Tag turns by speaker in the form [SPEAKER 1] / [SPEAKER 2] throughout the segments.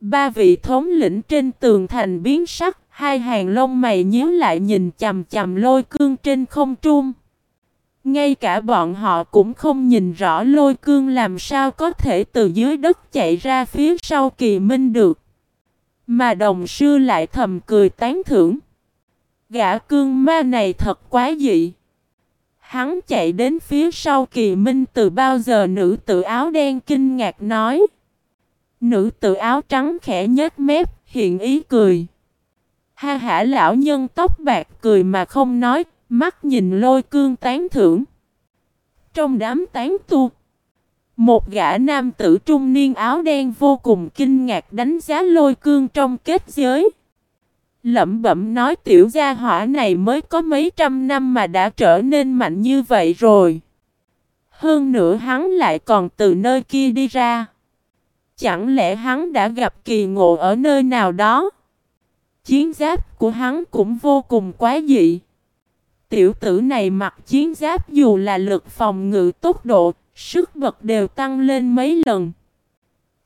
[SPEAKER 1] Ba vị thống lĩnh trên tường thành biến sắc, hai hàng lông mày nhíu lại nhìn chầm chầm lôi cương trên không trung. Ngay cả bọn họ cũng không nhìn rõ lôi cương làm sao có thể từ dưới đất chạy ra phía sau kỳ minh được. Mà đồng sư lại thầm cười tán thưởng. Gã cương ma này thật quá dị. Hắn chạy đến phía sau kỳ minh từ bao giờ nữ tự áo đen kinh ngạc nói. Nữ tự áo trắng khẽ nhếch mép, hiện ý cười. Ha hả lão nhân tóc bạc cười mà không nói, mắt nhìn lôi cương tán thưởng. Trong đám tán tu, một gã nam tử trung niên áo đen vô cùng kinh ngạc đánh giá lôi cương trong kết giới. Lẩm bẩm nói tiểu gia hỏa này mới có mấy trăm năm mà đã trở nên mạnh như vậy rồi. Hơn nữa hắn lại còn từ nơi kia đi ra. Chẳng lẽ hắn đã gặp kỳ ngộ ở nơi nào đó? Chiến giáp của hắn cũng vô cùng quá dị. Tiểu tử này mặc chiến giáp dù là lực phòng ngự tốc độ, sức bật đều tăng lên mấy lần.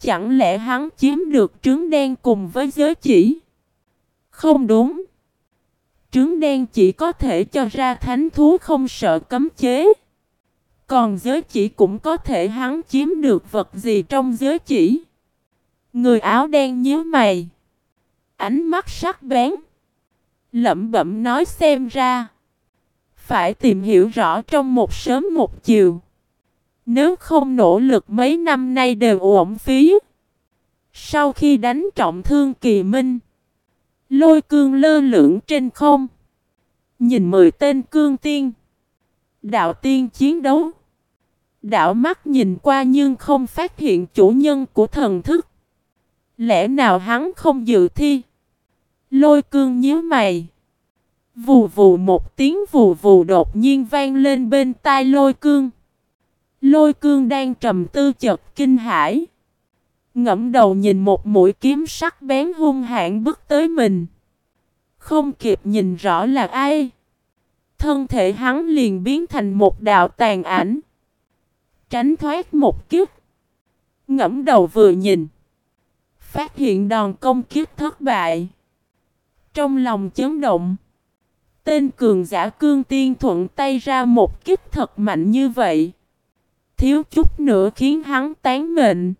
[SPEAKER 1] Chẳng lẽ hắn chiếm được trứng đen cùng với giới chỉ? Không đúng. Trứng đen chỉ có thể cho ra thánh thú không sợ cấm chế. Còn giới chỉ cũng có thể hắn chiếm được vật gì trong giới chỉ. Người áo đen nhíu mày. Ánh mắt sắc bén. Lẩm bẩm nói xem ra. Phải tìm hiểu rõ trong một sớm một chiều. Nếu không nỗ lực mấy năm nay đều uổng phí. Sau khi đánh trọng thương kỳ minh. Lôi cương lơ lửng trên không. Nhìn mười tên cương tiên. Đạo tiên chiến đấu. Đạo mắt nhìn qua nhưng không phát hiện chủ nhân của thần thức. Lẽ nào hắn không dự thi? Lôi cương nhíu mày. Vù vù một tiếng vù vù đột nhiên vang lên bên tai lôi cương. Lôi cương đang trầm tư chật kinh hãi. Ngẫm đầu nhìn một mũi kiếm sắc bén hung hãn bước tới mình. Không kịp nhìn rõ là ai. Thân thể hắn liền biến thành một đạo tàn ảnh. Tránh thoát một kiếp. Ngẫm đầu vừa nhìn. Phát hiện đòn công kiếp thất bại. Trong lòng chấn động. Tên cường giả cương tiên thuận tay ra một kích thật mạnh như vậy. Thiếu chút nữa khiến hắn tán mệnh.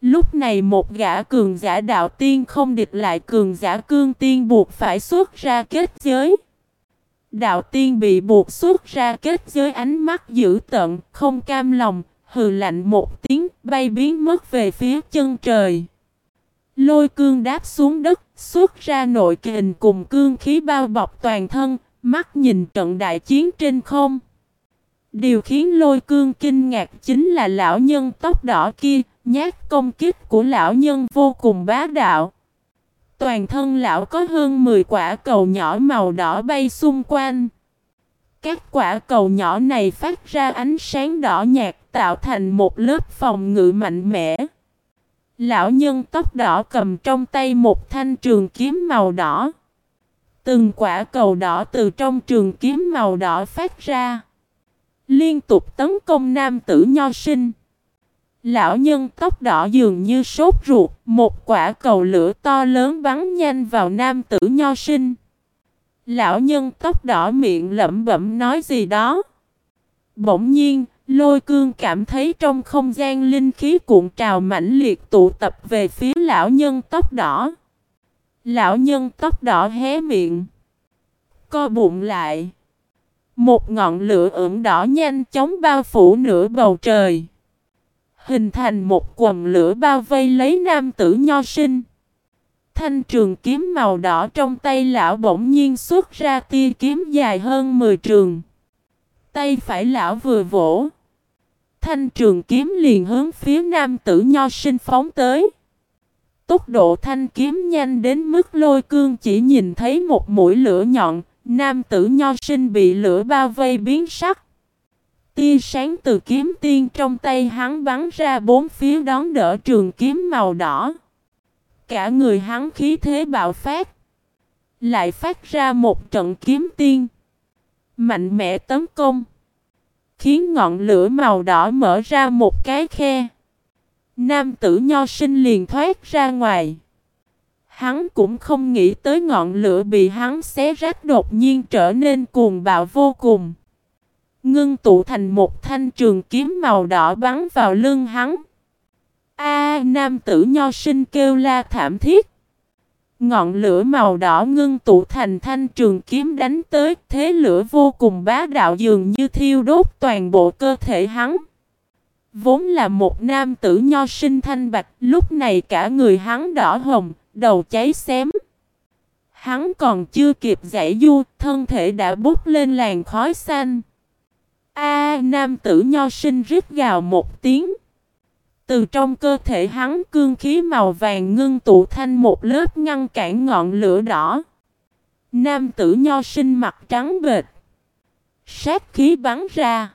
[SPEAKER 1] Lúc này một gã cường giả đạo tiên không địch lại cường giả cương tiên buộc phải xuất ra kết giới. Đạo tiên bị buộc xuất ra kết giới ánh mắt dữ tận, không cam lòng, hừ lạnh một tiếng, bay biến mất về phía chân trời. Lôi cương đáp xuống đất, xuất ra nội kình cùng cương khí bao bọc toàn thân, mắt nhìn trận đại chiến trên không. Điều khiến lôi cương kinh ngạc chính là lão nhân tóc đỏ kia, nhát công kích của lão nhân vô cùng bá đạo. Toàn thân lão có hơn 10 quả cầu nhỏ màu đỏ bay xung quanh. Các quả cầu nhỏ này phát ra ánh sáng đỏ nhạt tạo thành một lớp phòng ngự mạnh mẽ. Lão nhân tóc đỏ cầm trong tay một thanh trường kiếm màu đỏ. Từng quả cầu đỏ từ trong trường kiếm màu đỏ phát ra. Liên tục tấn công nam tử nho sinh. Lão nhân tóc đỏ dường như sốt ruột, một quả cầu lửa to lớn bắn nhanh vào nam tử nho sinh. Lão nhân tóc đỏ miệng lẩm bẩm nói gì đó. Bỗng nhiên, lôi cương cảm thấy trong không gian linh khí cuộn trào mãnh liệt tụ tập về phía lão nhân tóc đỏ. Lão nhân tóc đỏ hé miệng. Co bụng lại. Một ngọn lửa ửng đỏ nhanh chóng bao phủ nửa bầu trời. Hình thành một quần lửa bao vây lấy nam tử nho sinh. Thanh trường kiếm màu đỏ trong tay lão bỗng nhiên xuất ra tia kiếm dài hơn 10 trường. Tay phải lão vừa vỗ. Thanh trường kiếm liền hướng phía nam tử nho sinh phóng tới. Tốc độ thanh kiếm nhanh đến mức lôi cương chỉ nhìn thấy một mũi lửa nhọn, nam tử nho sinh bị lửa bao vây biến sắc. Tia sáng từ kiếm tiên trong tay hắn bắn ra bốn phía đón đỡ trường kiếm màu đỏ. Cả người hắn khí thế bạo phát. Lại phát ra một trận kiếm tiên. Mạnh mẽ tấn công. Khiến ngọn lửa màu đỏ mở ra một cái khe. Nam tử nho sinh liền thoát ra ngoài. Hắn cũng không nghĩ tới ngọn lửa bị hắn xé rách đột nhiên trở nên cuồng bạo vô cùng. Ngưng tụ thành một thanh trường kiếm màu đỏ bắn vào lưng hắn. A nam tử nho sinh kêu la thảm thiết. Ngọn lửa màu đỏ ngưng tụ thành thanh trường kiếm đánh tới, thế lửa vô cùng bá đạo dường như thiêu đốt toàn bộ cơ thể hắn. Vốn là một nam tử nho sinh thanh bạch, lúc này cả người hắn đỏ hồng, đầu cháy xém. Hắn còn chưa kịp giải du, thân thể đã bút lên làn khói xanh. A nam tử nho sinh rít gào một tiếng. Từ trong cơ thể hắn cương khí màu vàng ngưng tụ thành một lớp ngăn cản ngọn lửa đỏ. Nam tử nho sinh mặt trắng bệt. Sát khí bắn ra.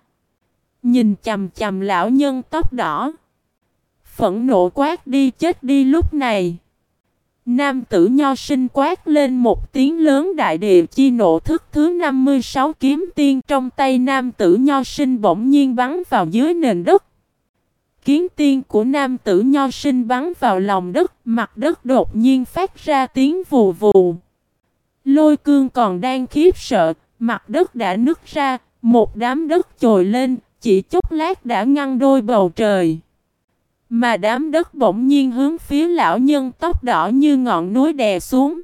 [SPEAKER 1] Nhìn chầm chầm lão nhân tóc đỏ. Phẫn nộ quát đi chết đi lúc này. Nam tử nho sinh quát lên một tiếng lớn đại địa chi nộ thức thứ 56 kiếm tiên trong tay nam tử nho sinh bỗng nhiên bắn vào dưới nền đất. Kiến tiên của nam tử nho sinh bắn vào lòng đất, mặt đất đột nhiên phát ra tiếng vù vù. Lôi cương còn đang khiếp sợ, mặt đất đã nứt ra, một đám đất trồi lên, chỉ chốc lát đã ngăn đôi bầu trời. Mà đám đất bỗng nhiên hướng phía lão nhân tóc đỏ như ngọn núi đè xuống.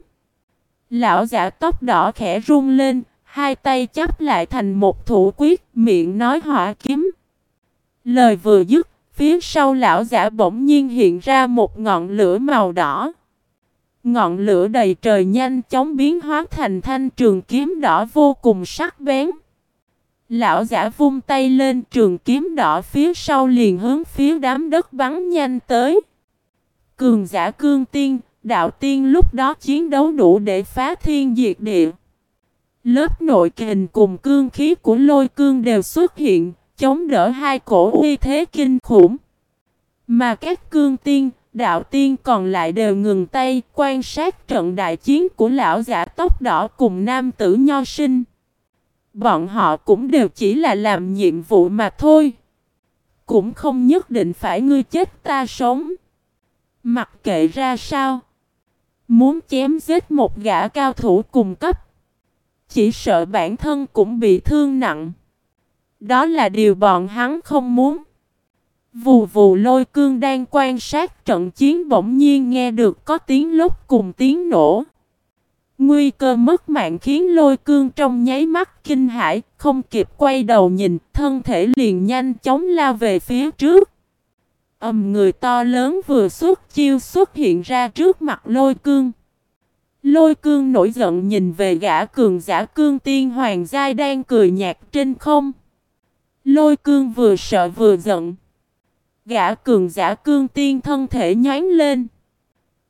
[SPEAKER 1] Lão giả tóc đỏ khẽ run lên, hai tay chắp lại thành một thủ quyết, miệng nói hỏa kiếm. Lời vừa dứt, phía sau lão giả bỗng nhiên hiện ra một ngọn lửa màu đỏ. Ngọn lửa đầy trời nhanh chóng biến hóa thành thanh trường kiếm đỏ vô cùng sắc bén. Lão giả vung tay lên trường kiếm đỏ phía sau liền hướng phía đám đất bắn nhanh tới. Cường giả cương tiên, đạo tiên lúc đó chiến đấu đủ để phá thiên diệt địa. Lớp nội kình cùng cương khí của lôi cương đều xuất hiện, chống đỡ hai cổ uy thế kinh khủng. Mà các cương tiên, đạo tiên còn lại đều ngừng tay quan sát trận đại chiến của lão giả tóc đỏ cùng nam tử nho sinh. Bọn họ cũng đều chỉ là làm nhiệm vụ mà thôi. Cũng không nhất định phải ngươi chết ta sống. Mặc kệ ra sao. Muốn chém giết một gã cao thủ cùng cấp. Chỉ sợ bản thân cũng bị thương nặng. Đó là điều bọn hắn không muốn. Vù vù lôi cương đang quan sát trận chiến bỗng nhiên nghe được có tiếng lúc cùng tiếng nổ. Nguy cơ mất mạng khiến lôi cương trong nháy mắt kinh hãi, không kịp quay đầu nhìn, thân thể liền nhanh chóng lao về phía trước. Ầm người to lớn vừa xuất chiêu xuất hiện ra trước mặt lôi cương. Lôi cương nổi giận nhìn về gã cường giả cương tiên hoàng giai đang cười nhạt trên không. Lôi cương vừa sợ vừa giận. Gã cường giả cương tiên thân thể nhón lên.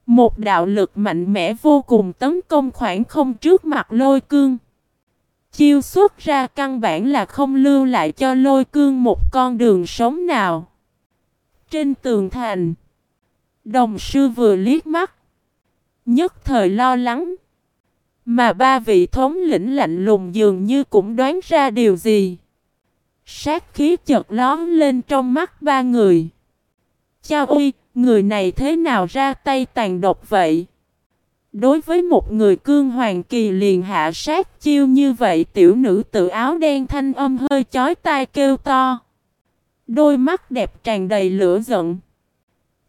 [SPEAKER 1] Một đạo lực mạnh mẽ vô cùng tấn công khoảng không trước mặt lôi cương. Chiêu xuất ra căn bản là không lưu lại cho lôi cương một con đường sống nào. Trên tường thành, đồng sư vừa liếc mắt, nhất thời lo lắng. Mà ba vị thống lĩnh lạnh lùng dường như cũng đoán ra điều gì. Sát khí chợt lón lên trong mắt ba người. Chao uy, người này thế nào ra tay tàn độc vậy? Đối với một người cương hoàng kỳ liền hạ sát chiêu như vậy tiểu nữ tự áo đen thanh âm hơi chói tai kêu to. Đôi mắt đẹp tràn đầy lửa giận.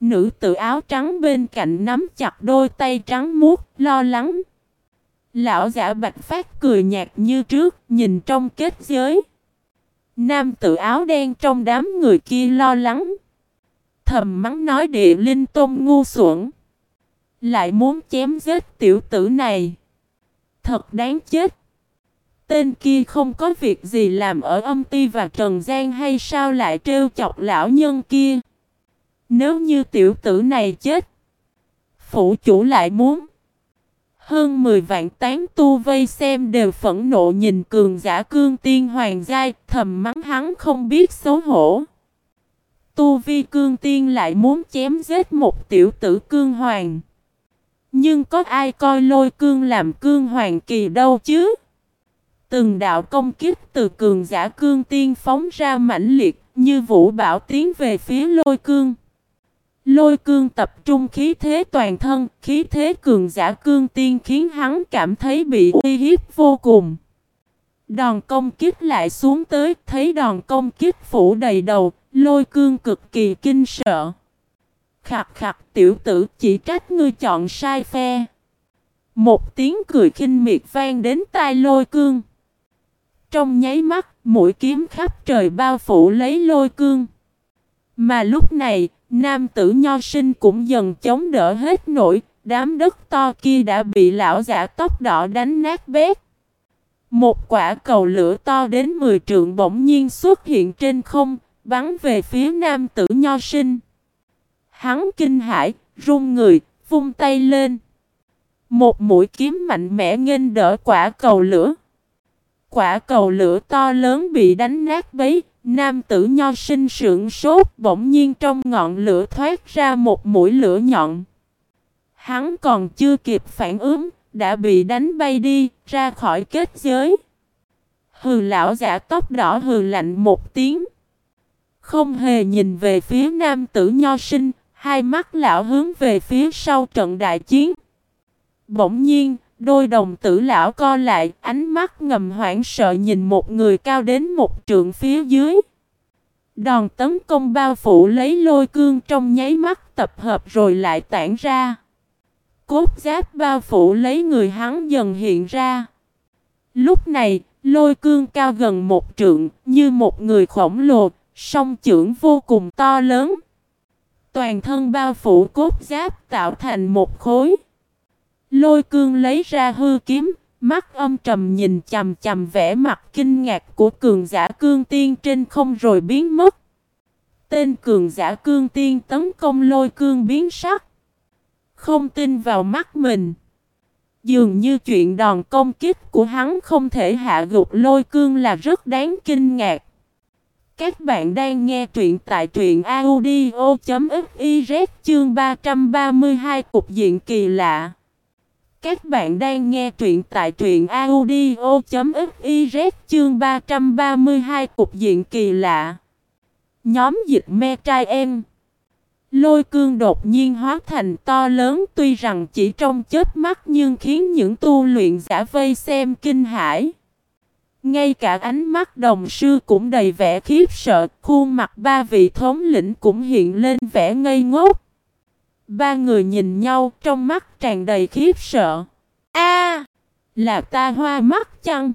[SPEAKER 1] Nữ tự áo trắng bên cạnh nắm chặt đôi tay trắng muốt, lo lắng. Lão giả bạch phát cười nhạt như trước, nhìn trong kết giới. Nam tự áo đen trong đám người kia lo lắng thầm mắng nói địa linh tôn ngu xuẩn. Lại muốn chém giết tiểu tử này. Thật đáng chết. Tên kia không có việc gì làm ở âm ti và trần gian hay sao lại trêu chọc lão nhân kia. Nếu như tiểu tử này chết. Phủ chủ lại muốn. Hơn 10 vạn tán tu vây xem đều phẫn nộ nhìn cường giả cương tiên hoàng giai thầm mắng hắn không biết xấu hổ. Tu Vi Cương Tiên lại muốn chém giết một tiểu tử Cương Hoàng. Nhưng có ai coi lôi cương làm cương hoàng kỳ đâu chứ? Từng đạo công kích từ cường giả cương tiên phóng ra mãnh liệt như vũ bảo tiến về phía lôi cương. Lôi cương tập trung khí thế toàn thân, khí thế cường giả cương tiên khiến hắn cảm thấy bị uy hiếp vô cùng. Đòn công kích lại xuống tới, thấy đòn công kích phủ đầy đầu, lôi cương cực kỳ kinh sợ. Khặt khặt tiểu tử chỉ trách ngươi chọn sai phe. Một tiếng cười khinh miệt vang đến tai lôi cương. Trong nháy mắt, mũi kiếm khắp trời bao phủ lấy lôi cương. Mà lúc này, nam tử nho sinh cũng dần chống đỡ hết nổi, đám đất to kia đã bị lão giả tóc đỏ đánh nát bét. Một quả cầu lửa to đến 10 trượng bỗng nhiên xuất hiện trên không, bắn về phía nam tử nho sinh. Hắn kinh hãi, run người, vung tay lên. Một mũi kiếm mạnh mẽ nghênh đỡ quả cầu lửa. Quả cầu lửa to lớn bị đánh nát bấy, nam tử nho sinh sượng sốt bỗng nhiên trong ngọn lửa thoát ra một mũi lửa nhọn. Hắn còn chưa kịp phản ứng, đã bị đánh bay đi, ra khỏi kết giới. Hừ lão giả tóc đỏ hừ lạnh một tiếng. Không hề nhìn về phía nam tử nho sinh, hai mắt lão hướng về phía sau trận đại chiến. Bỗng nhiên, đôi đồng tử lão co lại, ánh mắt ngầm hoảng sợ nhìn một người cao đến một trượng phía dưới. Đòn tấn công bao phủ lấy lôi cương trong nháy mắt tập hợp rồi lại tản ra. Cốt giáp bao phủ lấy người hắn dần hiện ra. Lúc này, lôi cương cao gần một trượng, như một người khổng lồ, song trưởng vô cùng to lớn. Toàn thân bao phủ cốt giáp tạo thành một khối. Lôi cương lấy ra hư kiếm, mắt âm trầm nhìn chầm chầm vẻ mặt kinh ngạc của cường giả cương tiên trên không rồi biến mất. Tên cường giả cương tiên tấn công lôi cương biến sắc. Không tin vào mắt mình. Dường như chuyện đòn công kích của hắn không thể hạ gục lôi cương là rất đáng kinh ngạc. Các bạn đang nghe truyện tại truyện audio.fiz chương 332 cục diện kỳ lạ. Các bạn đang nghe truyện tại truyện audio.fiz chương 332 cục diện kỳ lạ. Nhóm dịch me trai em. Lôi cương đột nhiên hóa thành to lớn tuy rằng chỉ trong chết mắt nhưng khiến những tu luyện giả vây xem kinh hãi. Ngay cả ánh mắt đồng sư cũng đầy vẻ khiếp sợ, khuôn mặt ba vị thống lĩnh cũng hiện lên vẻ ngây ngốc. Ba người nhìn nhau trong mắt tràn đầy khiếp sợ. A, là ta hoa mắt chăng?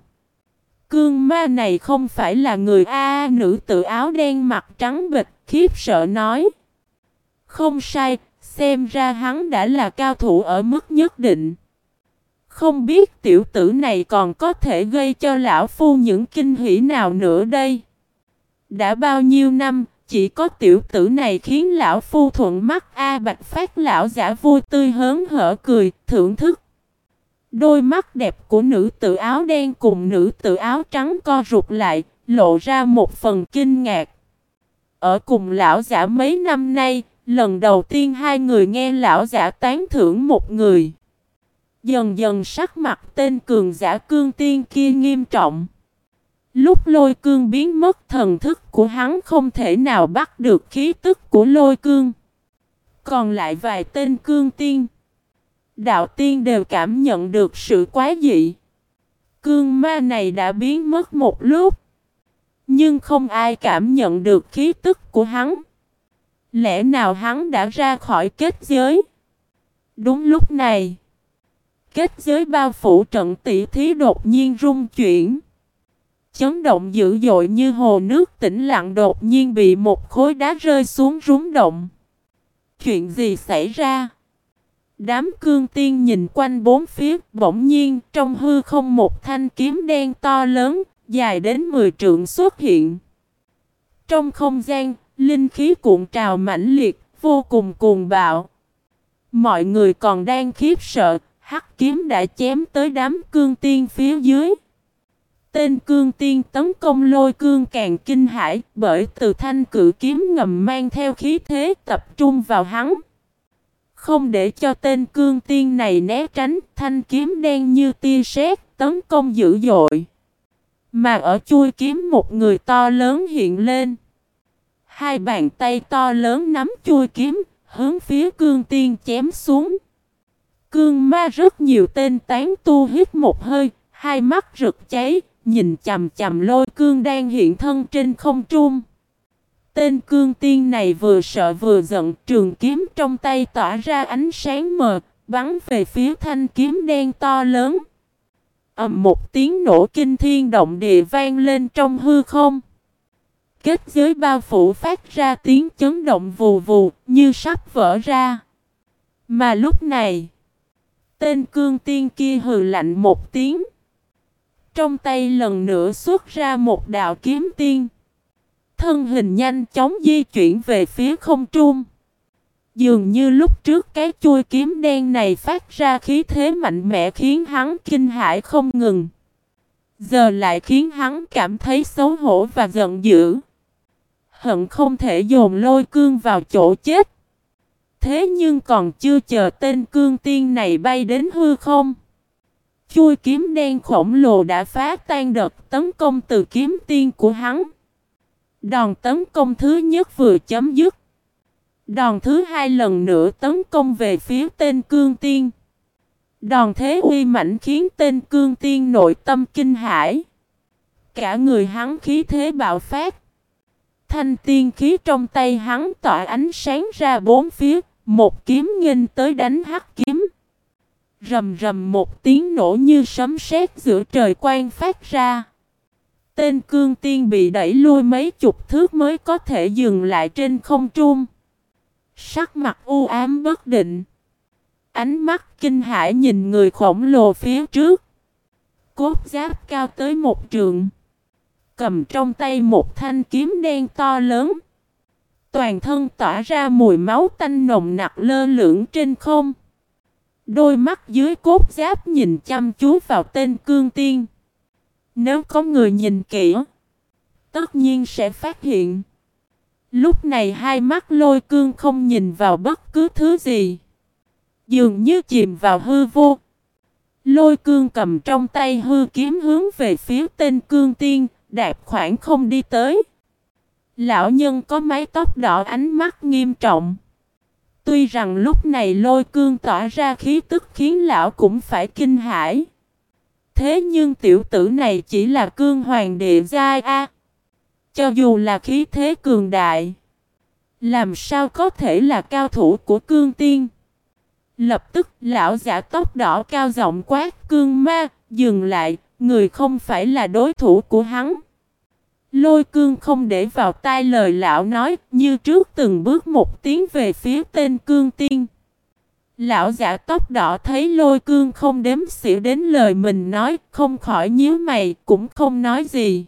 [SPEAKER 1] Cương ma này không phải là người A nữ tự áo đen mặt trắng bịch, khiếp sợ nói. Không sai, xem ra hắn đã là cao thủ ở mức nhất định. Không biết tiểu tử này còn có thể gây cho lão phu những kinh hỉ nào nữa đây. Đã bao nhiêu năm, chỉ có tiểu tử này khiến lão phu thuận mắt A Bạch Phát lão giả vui tươi hớn hở cười, thưởng thức. Đôi mắt đẹp của nữ tự áo đen cùng nữ tự áo trắng co rụt lại, lộ ra một phần kinh ngạc. Ở cùng lão giả mấy năm nay, lần đầu tiên hai người nghe lão giả tán thưởng một người. Dần dần sắc mặt tên cường giả cương tiên kia nghiêm trọng. Lúc lôi cương biến mất, thần thức của hắn không thể nào bắt được khí tức của lôi cương. Còn lại vài tên cương tiên. Đạo tiên đều cảm nhận được sự quá dị. Cương ma này đã biến mất một lúc. Nhưng không ai cảm nhận được khí tức của hắn. Lẽ nào hắn đã ra khỏi kết giới? Đúng lúc này. Kết giới bao phủ trận tỷ thí đột nhiên rung chuyển. Chấn động dữ dội như hồ nước tĩnh lặng đột nhiên bị một khối đá rơi xuống rúng động. Chuyện gì xảy ra? Đám cương tiên nhìn quanh bốn phía, bỗng nhiên trong hư không một thanh kiếm đen to lớn, dài đến 10 trượng xuất hiện. Trong không gian, linh khí cuộn trào mãnh liệt, vô cùng cuồng bạo. Mọi người còn đang khiếp sợ, hắc kiếm đã chém tới đám cương tiên phía dưới. Tên cương tiên tấn công lôi cương càng kinh hãi bởi từ thanh cử kiếm ngầm mang theo khí thế tập trung vào hắn. Không để cho tên cương tiên này né tránh, thanh kiếm đen như tia sét tấn công dữ dội. Mà ở chui kiếm một người to lớn hiện lên. Hai bàn tay to lớn nắm chui kiếm, hướng phía cương tiên chém xuống. Cương ma rất nhiều tên tán tu hít một hơi, hai mắt rực cháy, nhìn chầm chầm lôi cương đang hiện thân trên không trung. Tên cương tiên này vừa sợ vừa giận, trường kiếm trong tay tỏa ra ánh sáng mờ, bắn về phía thanh kiếm đen to lớn. ầm một tiếng nổ kinh thiên động địa vang lên trong hư không. Kết giới bao phủ phát ra tiếng chấn động vù vù như sắp vỡ ra. Mà lúc này, tên cương tiên kia hừ lạnh một tiếng. Trong tay lần nữa xuất ra một đạo kiếm tiên. Thân hình nhanh chóng di chuyển về phía không trung. Dường như lúc trước cái chui kiếm đen này phát ra khí thế mạnh mẽ khiến hắn kinh hãi không ngừng. Giờ lại khiến hắn cảm thấy xấu hổ và giận dữ. Hận không thể dồn lôi cương vào chỗ chết. Thế nhưng còn chưa chờ tên cương tiên này bay đến hư không. Chui kiếm đen khổng lồ đã phá tan đợt tấn công từ kiếm tiên của hắn. Đòn tấn công thứ nhất vừa chấm dứt. Đòn thứ hai lần nữa tấn công về phía tên cương tiên. Đòn thế uy mạnh khiến tên cương tiên nội tâm kinh hãi. Cả người hắn khí thế bạo phát. Thanh tiên khí trong tay hắn tỏa ánh sáng ra bốn phía, một kiếm nghênh tới đánh hắc kiếm. Rầm rầm một tiếng nổ như sấm sét giữa trời quang phát ra. Tên cương tiên bị đẩy lui mấy chục thước mới có thể dừng lại trên không trung. Sắc mặt u ám bất định. Ánh mắt kinh hãi nhìn người khổng lồ phía trước. Cốt giáp cao tới một trường. Cầm trong tay một thanh kiếm đen to lớn. Toàn thân tỏa ra mùi máu tanh nồng nặc lơ lửng trên không. Đôi mắt dưới cốt giáp nhìn chăm chú vào tên cương tiên. Nếu có người nhìn kỹ, tất nhiên sẽ phát hiện. Lúc này hai mắt lôi cương không nhìn vào bất cứ thứ gì. Dường như chìm vào hư vô. Lôi cương cầm trong tay hư kiếm hướng về phía tên cương tiên, đạp khoảng không đi tới. Lão nhân có mái tóc đỏ ánh mắt nghiêm trọng. Tuy rằng lúc này lôi cương tỏa ra khí tức khiến lão cũng phải kinh hãi. Thế nhưng tiểu tử này chỉ là cương hoàng địa giai A. Cho dù là khí thế cường đại. Làm sao có thể là cao thủ của cương tiên. Lập tức lão giả tóc đỏ cao giọng quát cương ma, dừng lại, người không phải là đối thủ của hắn. Lôi cương không để vào tai lời lão nói, như trước từng bước một tiếng về phía tên cương tiên. Lão giả tóc đỏ thấy lôi cương không đếm xỉu đến lời mình nói, không khỏi nhíu mày, cũng không nói gì.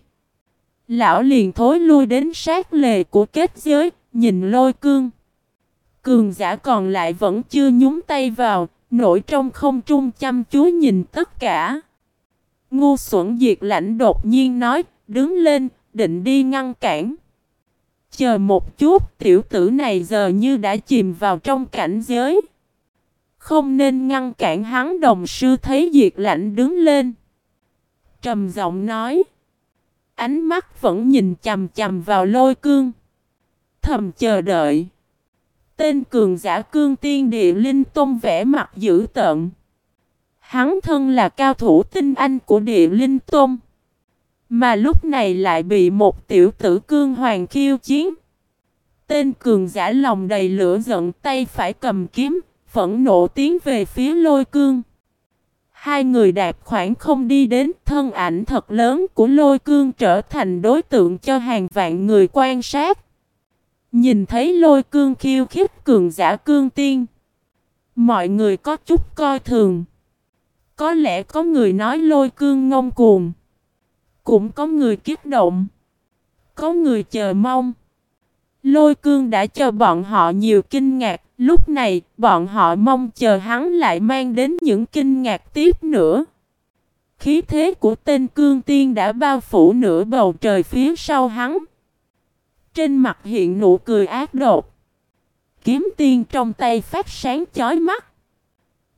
[SPEAKER 1] Lão liền thối lui đến sát lề của kết giới, nhìn lôi cương. Cường giả còn lại vẫn chưa nhúng tay vào, nổi trong không trung chăm chú nhìn tất cả. Ngu xuẩn diệt lãnh đột nhiên nói, đứng lên, định đi ngăn cản. Chờ một chút, tiểu tử này giờ như đã chìm vào trong cảnh giới. Không nên ngăn cản hắn đồng sư thấy diệt lạnh đứng lên. Trầm giọng nói. Ánh mắt vẫn nhìn chầm chầm vào lôi cương. Thầm chờ đợi. Tên cường giả cương tiên địa linh tôn vẽ mặt dữ tợn. Hắn thân là cao thủ tinh anh của địa linh tôn. Mà lúc này lại bị một tiểu tử cương hoàng khiêu chiến. Tên cường giả lòng đầy lửa giận tay phải cầm kiếm, phẫn nộ tiến về phía lôi cương. Hai người đạp khoảng không đi đến thân ảnh thật lớn của lôi cương trở thành đối tượng cho hàng vạn người quan sát. Nhìn thấy lôi cương khiêu khích cường giả cương tiên. Mọi người có chút coi thường. Có lẽ có người nói lôi cương ngông cuồng. Cũng có người kích động. Có người chờ mong. Lôi cương đã cho bọn họ nhiều kinh ngạc. Lúc này, bọn họ mong chờ hắn lại mang đến những kinh ngạc tiếp nữa. Khí thế của tên cương tiên đã bao phủ nửa bầu trời phía sau hắn. Trên mặt hiện nụ cười ác độc. Kiếm tiên trong tay phát sáng chói mắt.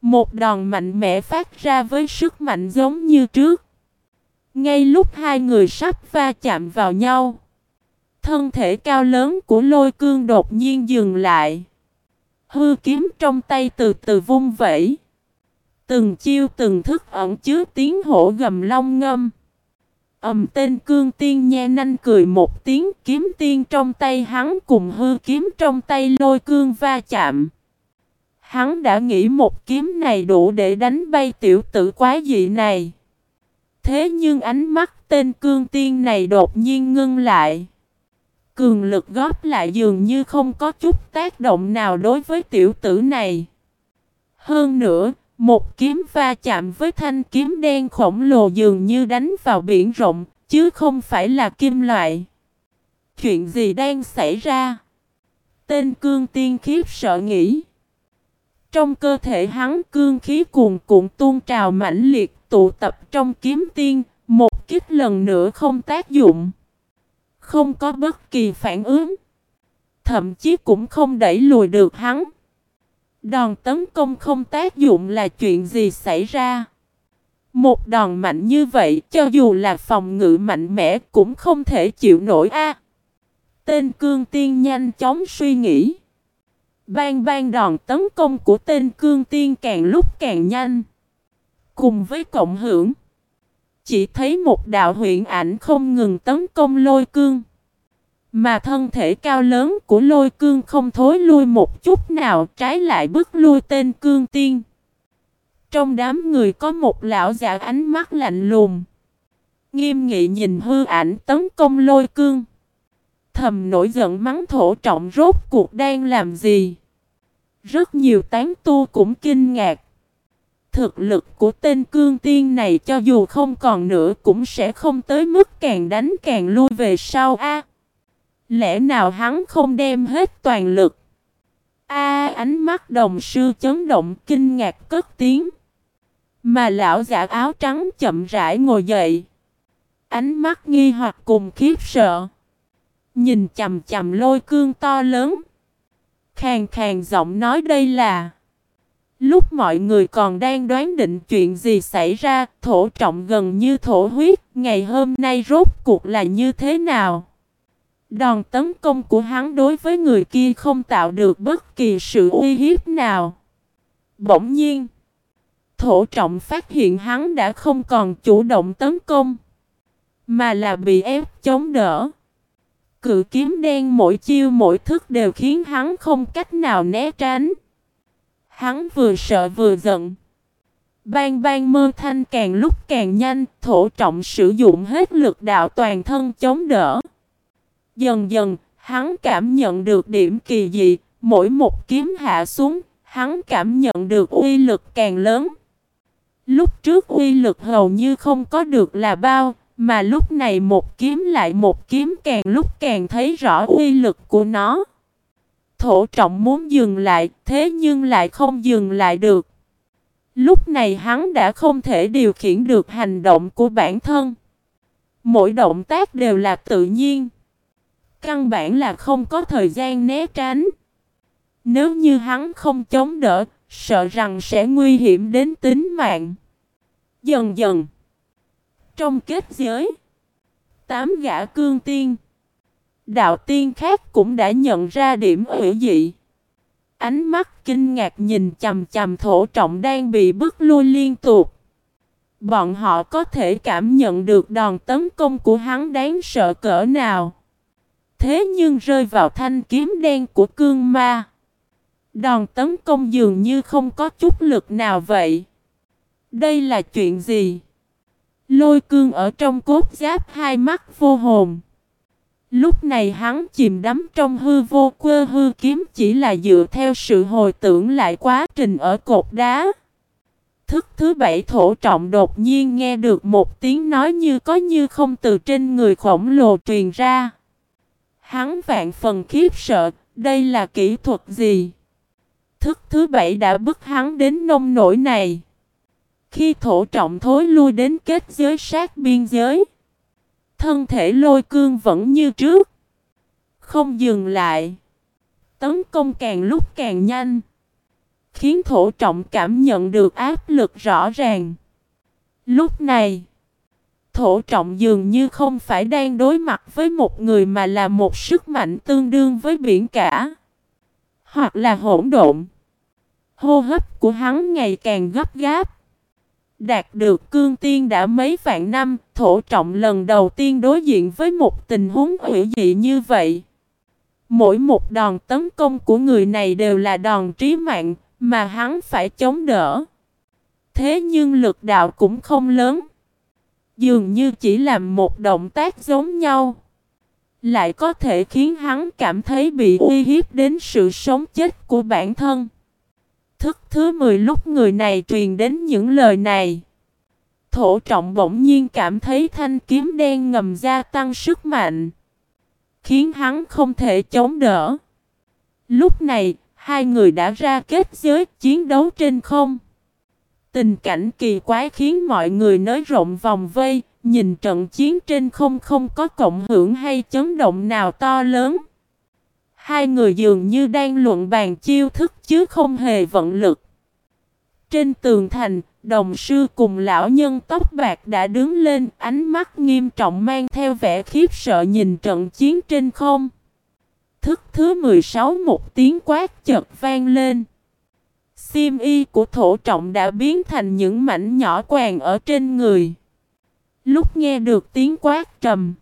[SPEAKER 1] Một đòn mạnh mẽ phát ra với sức mạnh giống như trước. Ngay lúc hai người sắp va chạm vào nhau. Thân thể cao lớn của lôi cương đột nhiên dừng lại. Hư kiếm trong tay từ từ vung vẩy. Từng chiêu từng thức ẩn chứa tiếng hổ gầm long ngâm. Ầm tên cương tiên nhe nanh cười một tiếng, kiếm tiên trong tay hắn cùng hư kiếm trong tay lôi cương va chạm. Hắn đã nghĩ một kiếm này đủ để đánh bay tiểu tử quá dị này. Thế nhưng ánh mắt tên cương tiên này đột nhiên ngưng lại. Cường lực góp lại dường như không có chút tác động nào đối với tiểu tử này. Hơn nữa, một kiếm va chạm với thanh kiếm đen khổng lồ dường như đánh vào biển rộng, chứ không phải là kim loại. Chuyện gì đang xảy ra? Tên cương tiên khiếp sợ nghĩ. Trong cơ thể hắn cương khí cuồn cuộn tuôn trào mãnh liệt tụ tập trong kiếm tiên, một kích lần nữa không tác dụng. Không có bất kỳ phản ứng. Thậm chí cũng không đẩy lùi được hắn. Đòn tấn công không tác dụng là chuyện gì xảy ra? Một đòn mạnh như vậy cho dù là phòng ngự mạnh mẽ cũng không thể chịu nổi a. tên cương tiên nhanh chóng suy nghĩ. Bang bang đòn tấn công của tên cương tiên càng lúc càng nhanh. Cùng với cộng hưởng. Chỉ thấy một đạo huyện ảnh không ngừng tấn công lôi cương. Mà thân thể cao lớn của lôi cương không thối lui một chút nào, trái lại bước lui tên cương tiên. Trong đám người có một lão giả ánh mắt lạnh lùng. Nghiêm nghị nhìn hư ảnh tấn công lôi cương. Thầm nổi giận mắng thổ trọng rốt cuộc đang làm gì. Rất nhiều tán tu cũng kinh ngạc. Thực lực của tên cương tiên này cho dù không còn nữa cũng sẽ không tới mức càng đánh càng lui về sau a. lẽ nào hắn không đem hết toàn lực? A, ánh mắt đồng sư chấn động kinh ngạc cất tiếng. Mà lão giả áo trắng chậm rãi ngồi dậy. Ánh mắt nghi hoặc cùng khiếp sợ. Nhìn chầm chầm lôi cương to lớn. Khàng khàng giọng nói đây là. Lúc mọi người còn đang đoán định chuyện gì xảy ra, thổ trọng gần như thổ huyết, ngày hôm nay rốt cuộc là như thế nào? Đòn tấn công của hắn đối với người kia không tạo được bất kỳ sự uy hiếp nào. Bỗng nhiên, thổ trọng phát hiện hắn đã không còn chủ động tấn công, mà là bị ép chống đỡ. Cự kiếm đen mỗi chiêu mỗi thức đều khiến hắn không cách nào né tránh. Hắn vừa sợ vừa giận. bang bang mơ thanh càng lúc càng nhanh, thổ trọng sử dụng hết lực đạo toàn thân chống đỡ. Dần dần, hắn cảm nhận được điểm kỳ dị, mỗi một kiếm hạ xuống, hắn cảm nhận được uy lực càng lớn. Lúc trước uy lực hầu như không có được là bao, mà lúc này một kiếm lại một kiếm càng lúc càng thấy rõ uy lực của nó. Thổ trọng muốn dừng lại, thế nhưng lại không dừng lại được. Lúc này hắn đã không thể điều khiển được hành động của bản thân. Mỗi động tác đều là tự nhiên. Căn bản là không có thời gian né tránh. Nếu như hắn không chống đỡ, sợ rằng sẽ nguy hiểm đến tính mạng. Dần dần. Trong kết giới, tám gã cương tiên đạo tiên khác cũng đã nhận ra điểm hữu dị. Ánh mắt kinh ngạc nhìn chầm chầm thổ trọng đang bị bức lui liên tục. Bọn họ có thể cảm nhận được đòn tấn công của hắn đáng sợ cỡ nào. Thế nhưng rơi vào thanh kiếm đen của cương ma. Đòn tấn công dường như không có chút lực nào vậy. Đây là chuyện gì? Lôi cương ở trong cốt giáp hai mắt vô hồn. Lúc này hắn chìm đắm trong hư vô quơ hư kiếm chỉ là dựa theo sự hồi tưởng lại quá trình ở cột đá. Thức thứ bảy thổ trọng đột nhiên nghe được một tiếng nói như có như không từ trên người khổng lồ truyền ra. Hắn vạn phần khiếp sợ, đây là kỹ thuật gì? Thức thứ bảy đã bức hắn đến nông nổi này. Khi thổ trọng thối lui đến kết giới sát biên giới. Thân thể lôi cương vẫn như trước. Không dừng lại. Tấn công càng lúc càng nhanh. Khiến thổ trọng cảm nhận được áp lực rõ ràng. Lúc này, thổ trọng dường như không phải đang đối mặt với một người mà là một sức mạnh tương đương với biển cả. hoặc là hỗn độn. Hô hấp của hắn ngày càng gấp gáp. Đạt được cương tiên đã mấy vạn năm, thổ trọng lần đầu tiên đối diện với một tình huống hủy dị như vậy. Mỗi một đòn tấn công của người này đều là đòn trí mạng, mà hắn phải chống đỡ. Thế nhưng lực đạo cũng không lớn. Dường như chỉ làm một động tác giống nhau. Lại có thể khiến hắn cảm thấy bị uy hiếp đến sự sống chết của bản thân. Thức thứ 10 lúc người này truyền đến những lời này. Thổ trọng bỗng nhiên cảm thấy thanh kiếm đen ngầm gia tăng sức mạnh. Khiến hắn không thể chống đỡ. Lúc này, hai người đã ra kết giới chiến đấu trên không. Tình cảnh kỳ quái khiến mọi người nới rộng vòng vây, nhìn trận chiến trên không không có cộng hưởng hay chấn động nào to lớn. Hai người dường như đang luận bàn chiêu thức chứ không hề vận lực. Trên tường thành, đồng sư cùng lão nhân tóc bạc đã đứng lên, ánh mắt nghiêm trọng mang theo vẻ khiếp sợ nhìn trận chiến trên không. Thức thứ 16 một tiếng quát chợt vang lên. Xiêm y của thổ trọng đã biến thành những mảnh nhỏ quàng ở trên người. Lúc nghe được tiếng quát trầm,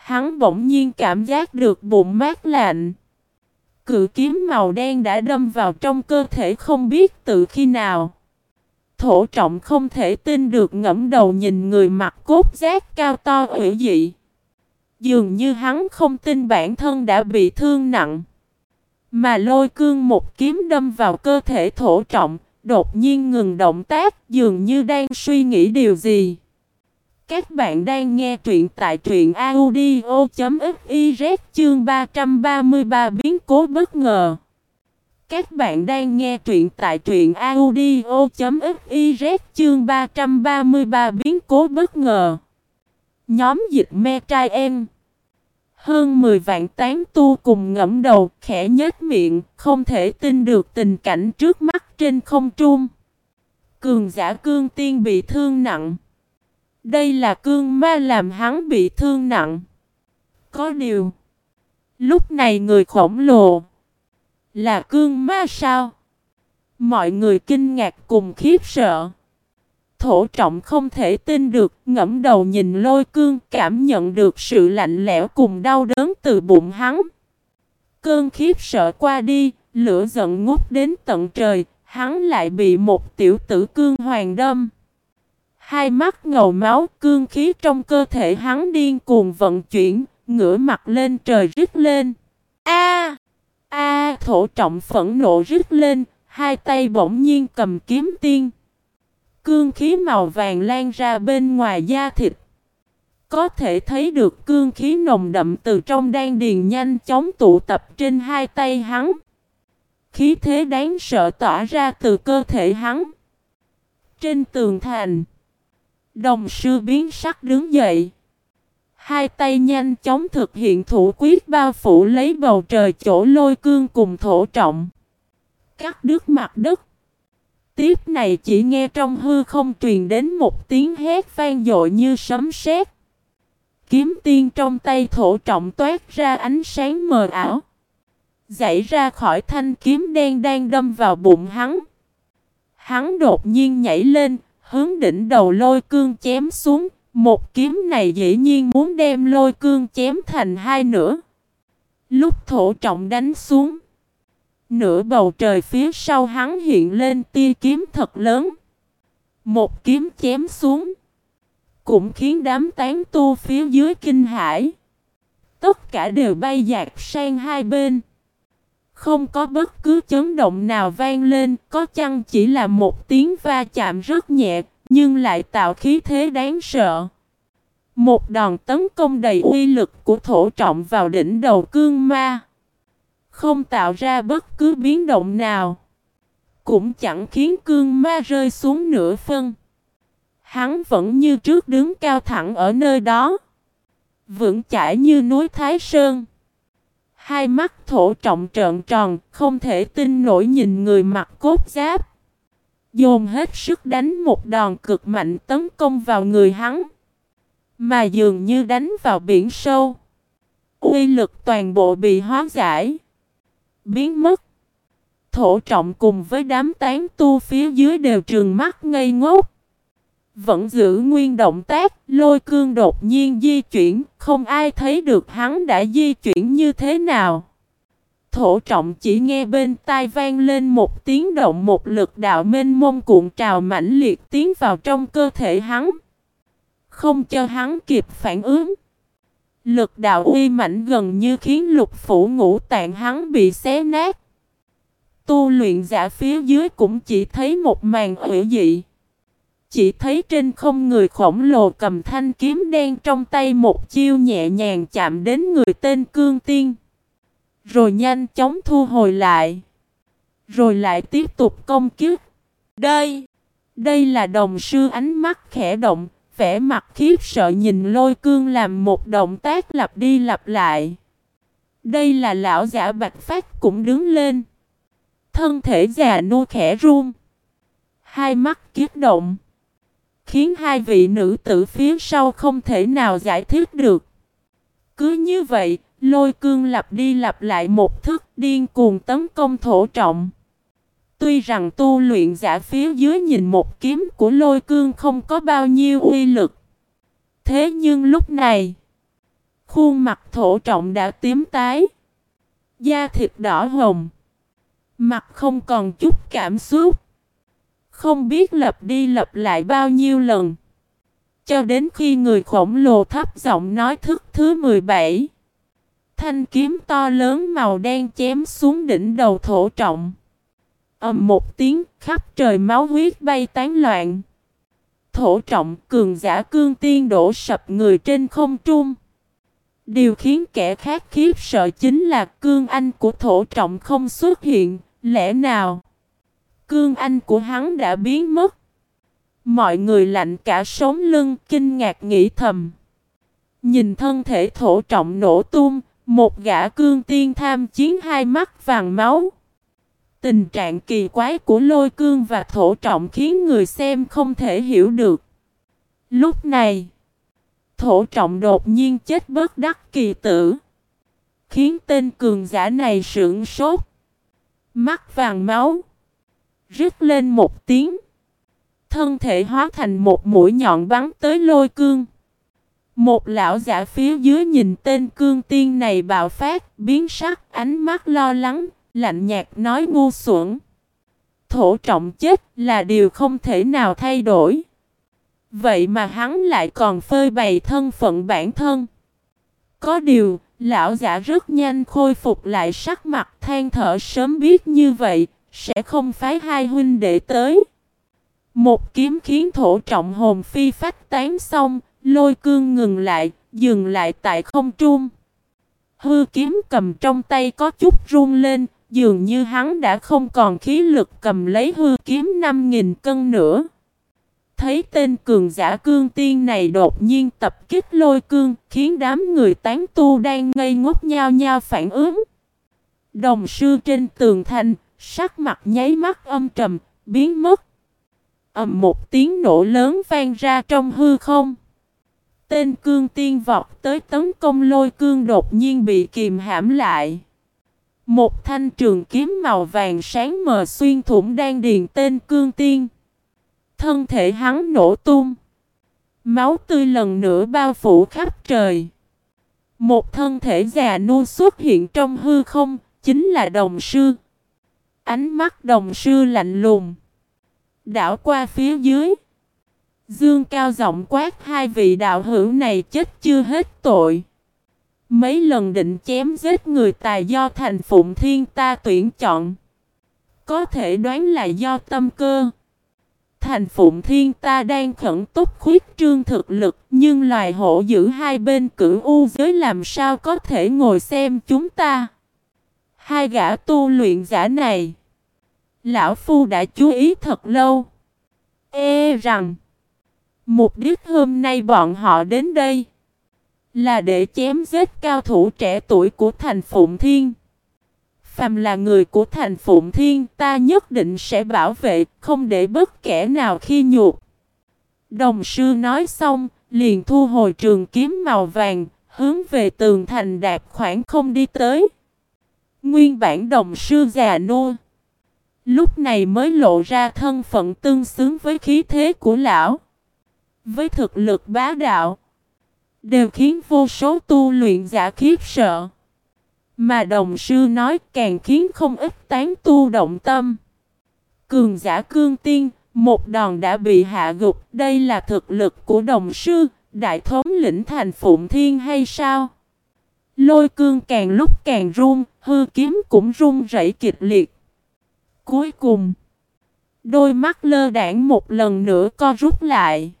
[SPEAKER 1] hắn bỗng nhiên cảm giác được bụng mát lạnh. Cự kiếm màu đen đã đâm vào trong cơ thể không biết từ khi nào. Thổ trọng không thể tin được ngẫm đầu nhìn người mặc cốt giác cao to ủy dị. Dường như hắn không tin bản thân đã bị thương nặng. Mà lôi cương một kiếm đâm vào cơ thể thổ trọng, đột nhiên ngừng động tác, dường như đang suy nghĩ điều gì. Các bạn đang nghe truyện tại truyện audio.fiz chương 333 biến cố bất ngờ. Các bạn đang nghe truyện tại truyện audio.fiz chương 333 biến cố bất ngờ. Nhóm dịch me trai em. Hơn 10 vạn tán tu cùng ngẫm đầu, khẽ nhếch miệng, không thể tin được tình cảnh trước mắt trên không trung. Cường giả cương tiên bị thương nặng. Đây là cương ma làm hắn bị thương nặng. Có điều, lúc này người khổng lồ là cương ma sao? Mọi người kinh ngạc cùng khiếp sợ. Thổ trọng không thể tin được, ngẫm đầu nhìn lôi cương, cảm nhận được sự lạnh lẽo cùng đau đớn từ bụng hắn. Cơn khiếp sợ qua đi, lửa giận ngút đến tận trời, hắn lại bị một tiểu tử cương hoàng đâm. Hai mắt ngầu máu, cương khí trong cơ thể hắn điên cuồng vận chuyển, ngửa mặt lên trời rít lên. A! A! thổ trọng phẫn nộ rít lên, hai tay bỗng nhiên cầm kiếm tiên. Cương khí màu vàng lan ra bên ngoài da thịt. Có thể thấy được cương khí nồng đậm từ trong đan điền nhanh chóng tụ tập trên hai tay hắn. Khí thế đáng sợ tỏa ra từ cơ thể hắn. Trên tường thành, đồng sư biến sắc đứng dậy. Hai tay nhanh chóng thực hiện thủ quyết bao phủ lấy bầu trời chỗ lôi cương cùng thổ trọng. Cắt đứt mặt đất. Tiếp này chỉ nghe trong hư không truyền đến một tiếng hét vang dội như sấm sét. Kiếm tiên trong tay thổ trọng toát ra ánh sáng mờ ảo. Dãy ra khỏi thanh kiếm đen đang đâm vào bụng hắn. Hắn đột nhiên nhảy lên, hướng đỉnh đầu lôi cương chém xuống. Một kiếm này dĩ nhiên muốn đem lôi cương chém thành hai nửa. Lúc thổ trọng đánh xuống. Nửa bầu trời phía sau hắn hiện lên tia kiếm thật lớn. Một kiếm chém xuống. Cũng khiến đám tán tu phía dưới kinh hãi. Tất cả đều bay dạt sang hai bên. Không có bất cứ chấn động nào vang lên, có chăng chỉ là một tiếng va chạm rất nhẹ, nhưng lại tạo khí thế đáng sợ. Một đòn tấn công đầy uy lực của thổ trọng vào đỉnh đầu cương ma. Không tạo ra bất cứ biến động nào. Cũng chẳng khiến cương ma rơi xuống nửa phân. Hắn vẫn như trước đứng cao thẳng ở nơi đó. Vững chãi như núi Thái Sơn. Hai mắt thổ trọng trợn tròn, không thể tin nổi nhìn người mặc cốt giáp. Dồn hết sức đánh một đòn cực mạnh tấn công vào người hắn. Mà dường như đánh vào biển sâu. Uy lực toàn bộ bị hóa giải biến mất. Thổ trọng cùng với đám tán tu phía dưới đều trường mắt ngây ngốc. Vẫn giữ nguyên động tác, lôi cương đột nhiên di chuyển, không ai thấy được hắn đã di chuyển như thế nào. Thổ trọng chỉ nghe bên tai vang lên một tiếng động một lực đạo mênh mông cuộn trào mãnh liệt tiến vào trong cơ thể hắn. Không cho hắn kịp phản ứng. Lực đạo uy mãnh gần như khiến lục phủ ngũ tạng hắn bị xé nát. Tu luyện giả phía dưới cũng chỉ thấy một màn hủy dị. Chỉ thấy trên không người khổng lồ cầm thanh kiếm đen trong tay một chiêu nhẹ nhàng chạm đến người tên Cương Tiên. Rồi nhanh chóng thu hồi lại. Rồi lại tiếp tục công kiếp. Đây, đây là đồng sư ánh mắt khẽ động, vẻ mặt khiếp sợ nhìn lôi cương làm một động tác lặp đi lặp lại. Đây là lão giả bạch phát cũng đứng lên. Thân thể già nua khẽ run. Hai mắt kiếp động. Khiến hai vị nữ tử phía sau không thể nào giải thích được. Cứ như vậy, lôi cương lặp đi lặp lại một thức điên cuồng tấn công thổ trọng. Tuy rằng tu luyện giả phía dưới nhìn một kiếm của lôi cương không có bao nhiêu uy lực. Thế nhưng lúc này, khuôn mặt thổ trọng đã tím tái. Da thịt đỏ hồng. Mặt không còn chút cảm xúc. Không biết lặp đi lặp lại bao nhiêu lần. Cho đến khi người khổng lồ thấp giọng nói thức thứ 17. Thanh kiếm to lớn màu đen chém xuống đỉnh đầu thổ trọng ầm một tiếng, khắp trời máu huyết bay tán loạn. Thổ trọng cường giả cương tiên đổ sập người trên không trung. Điều khiến kẻ khác khiếp sợ chính là cương anh của thổ trọng không xuất hiện, lẽ nào? Cương anh của hắn đã biến mất. Mọi người lạnh cả sống lưng kinh ngạc nghĩ thầm. Nhìn thân thể thổ trọng nổ tung, một gã cương tiên tham chiến hai mắt vàng máu. Tình trạng kỳ quái của lôi cương và thổ trọng khiến người xem không thể hiểu được. Lúc này, thổ trọng đột nhiên chết bất đắc kỳ tử. Khiến tên cường giả này sững sốt. Mắt vàng máu. Rít lên một tiếng. Thân thể hóa thành một mũi nhọn bắn tới lôi cương. Một lão giả phía dưới nhìn tên cương tiên này bạo phát, biến sắc, ánh mắt lo lắng, Lạnh nhạt nói ngu xuẩn. Thổ trọng chết là điều không thể nào thay đổi. Vậy mà hắn lại còn phơi bày thân phận bản thân. Có điều, lão giả rất nhanh khôi phục lại sắc mặt than thở sớm biết như vậy, sẽ không phái hai huynh đệ tới. Một kiếm khiến thổ trọng hồn phi phách tán xong, lôi cương ngừng lại, dừng lại tại không trung. Hư kiếm cầm trong tay có chút run lên, Dường như hắn đã không còn khí lực cầm lấy hư kiếm 5.000 cân nữa. Thấy tên cường giả cương tiên này đột nhiên tập kích lôi cương, khiến đám người tán tu đang ngây ngốc nhau nhau phản ứng. Đồng sư trên tường thành, sắc mặt nháy mắt âm trầm, biến mất. ầm một tiếng nổ lớn vang ra trong hư không. Tên cương tiên vọt tới tấn công lôi cương đột nhiên bị kìm hãm lại. Một thanh trường kiếm màu vàng sáng mờ xuyên thủng đang điền tên cương tiên. Thân thể hắn nổ tung. Máu tươi lần nữa bao phủ khắp trời. Một thân thể già nua xuất hiện trong hư không, chính là đồng sư. Ánh mắt đồng sư lạnh lùng. Đảo qua phía dưới. Dương cao giọng quát hai vị đạo hữu này chết chưa hết tội. Mấy lần định chém giết người tài do thành phụng thiên ta tuyển chọn. Có thể đoán là do tâm cơ. Thành phụng thiên ta đang khẩn túc khuyết trương thực lực, nhưng loài hổ giữ hai bên cửu u giới làm sao có thể ngồi xem chúng ta. Hai gã tu luyện giả này. Lão Phu đã chú ý thật lâu. Ê rằng. Mục đích hôm nay bọn họ đến đây. Là để chém giết cao thủ trẻ tuổi của thành Phụng Thiên. Phàm là người của thành Phụng Thiên ta nhất định sẽ bảo vệ, không để bất kẻ nào khi nhục. Đồng sư nói xong, liền thu hồi trường kiếm màu vàng, hướng về tường thành đạp khoảng không đi tới. Nguyên bản đồng sư già nua. Lúc này mới lộ ra thân phận tương xứng với khí thế của lão. Với thực lực bá đạo. Đều khiến vô số tu luyện giả khiếp sợ. Mà đồng sư nói càng khiến không ít tán tu động tâm. Cường giả cương tiên, một đòn đã bị hạ gục. Đây là thực lực của đồng sư, đại thống lĩnh thành Phụng Thiên hay sao? Lôi cương càng lúc càng run, hư kiếm cũng run rẩy kịch liệt. Cuối cùng, đôi mắt lơ đảng một lần nữa co rút lại.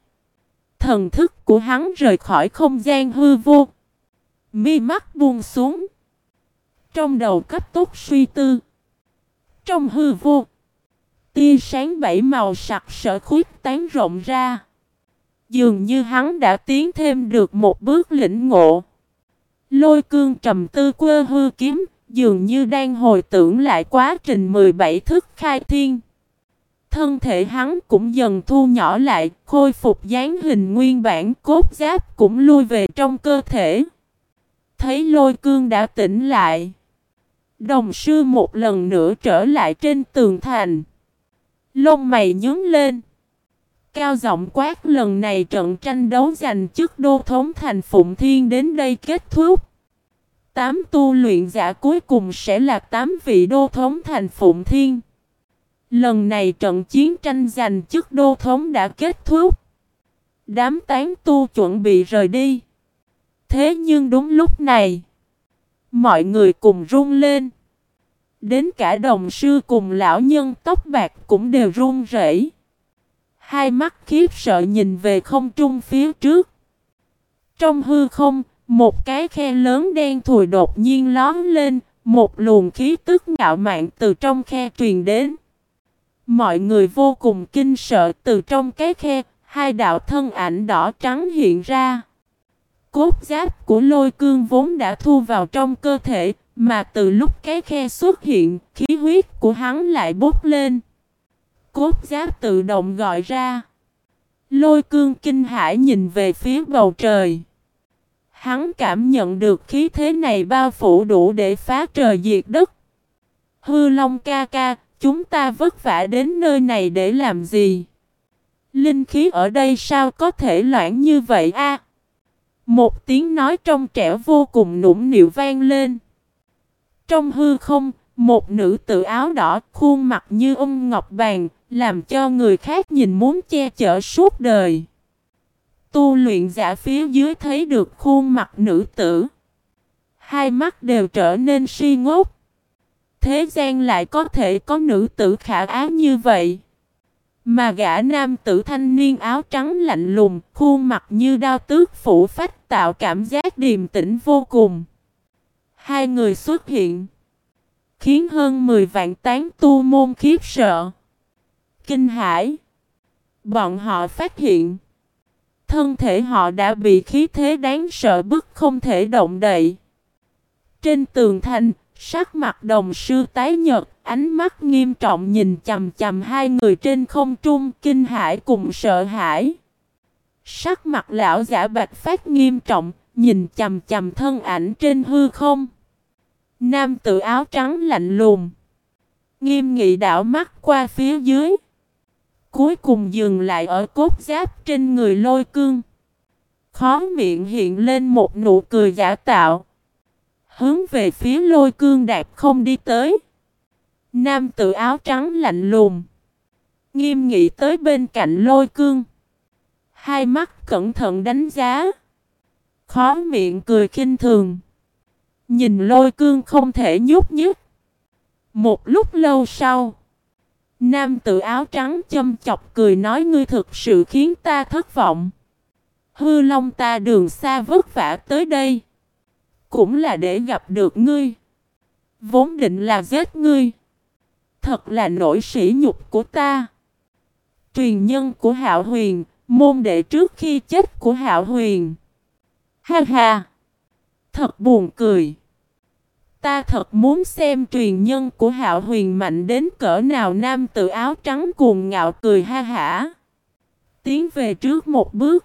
[SPEAKER 1] Thần thức của hắn rời khỏi không gian hư vô. Mi mắt buông xuống. Trong đầu cấp tốc suy tư. Trong hư vô. Tia sáng bảy màu sặc sỡ khuyết tán rộng ra. Dường như hắn đã tiến thêm được một bước lĩnh ngộ. Lôi cương trầm tư quơ hư kiếm, dường như đang hồi tưởng lại quá trình 17 thức khai thiên. Thân thể hắn cũng dần thu nhỏ lại, khôi phục dáng hình nguyên bản cốt giáp cũng lui về trong cơ thể. Thấy lôi cương đã tỉnh lại. Đồng sư một lần nữa trở lại trên tường thành. Lông mày nhướng lên. Cao giọng quát lần này trận tranh đấu giành chức đô thống thành Phụng Thiên đến đây kết thúc. Tám tu luyện giả cuối cùng sẽ là tám vị đô thống thành Phụng Thiên. Lần này trận chiến tranh giành chức đô thống đã kết thúc. Đám tán tu chuẩn bị rời đi. Thế nhưng đúng lúc này, mọi người cùng run lên. Đến cả đồng sư cùng lão nhân tóc bạc cũng đều run rẩy. Hai mắt khiếp sợ nhìn về không trung phía trước. Trong hư không, một cái khe lớn đen thùi đột nhiên lón lên, một luồng khí tức ngạo mạn từ trong khe truyền đến. Mọi người vô cùng kinh sợ từ trong cái khe, hai đạo thân ảnh đỏ trắng hiện ra. Cốt giáp của lôi cương vốn đã thu vào trong cơ thể, mà từ lúc cái khe xuất hiện, khí huyết của hắn lại bốc lên. Cốt giáp tự động gọi ra. Lôi cương kinh hãi nhìn về phía bầu trời. Hắn cảm nhận được khí thế này bao phủ đủ để phá trời diệt đất. Hư Long ca ca, chúng ta vất vả đến nơi này để làm gì? Linh khí ở đây sao có thể loãng như vậy a? Một tiếng nói trong trẻo vô cùng nũng nịu vang lên. Trong hư không, một nữ tử áo đỏ, khuôn mặt như ông ngọc vàng, làm cho người khác nhìn muốn che chở suốt đời. Tu luyện giả phía dưới thấy được khuôn mặt nữ tử. Hai mắt đều trở nên si ngốc. Thế gian lại có thể có nữ tử khả ái như vậy. Mà gã nam tử thanh niên áo trắng lạnh lùng, khuôn mặt như đao tước phủ phách tạo cảm giác điềm tĩnh vô cùng. Hai người xuất hiện, khiến hơn 10 vạn tán tu môn khiếp sợ. Kinh hải. Bọn họ phát hiện, thân thể họ đã bị khí thế đáng sợ bức không thể động đậy. Trên tường thành, sắc mặt đồng sư tái nhật, ánh mắt nghiêm trọng nhìn chầm chầm hai người trên không trung kinh hải cùng sợ hãi. Sắc mặt lão giả bạch phát nghiêm trọng, nhìn chầm chầm thân ảnh trên hư không. Nam tự áo trắng lạnh lùng. Nghiêm nghị đảo mắt qua phía dưới. Cuối cùng dừng lại ở cốt giáp trên người lôi cương. Khó miệng hiện lên một nụ cười giả tạo. Hướng về phía lôi cương đạp không đi tới. Nam tự áo trắng lạnh lùng. Nghiêm nghị tới bên cạnh lôi cương. Hai mắt cẩn thận đánh giá. Khó miệng cười khinh thường. Nhìn lôi cương không thể nhúc nhích. Một lúc lâu sau. Nam tự áo trắng châm chọc cười nói ngươi thực sự khiến ta thất vọng. Hư Long ta đường xa vất vả tới đây. Cũng là để gặp được ngươi. Vốn định là giết ngươi. Thật là nỗi sỉ nhục của ta. Truyền nhân của Hạo Huyền, môn đệ trước khi chết của Hạo Huyền. Ha ha! Thật buồn cười. Ta thật muốn xem truyền nhân của Hạo Huyền mạnh đến cỡ nào nam tự áo trắng cuồng ngạo cười ha hả. Tiến về trước một bước.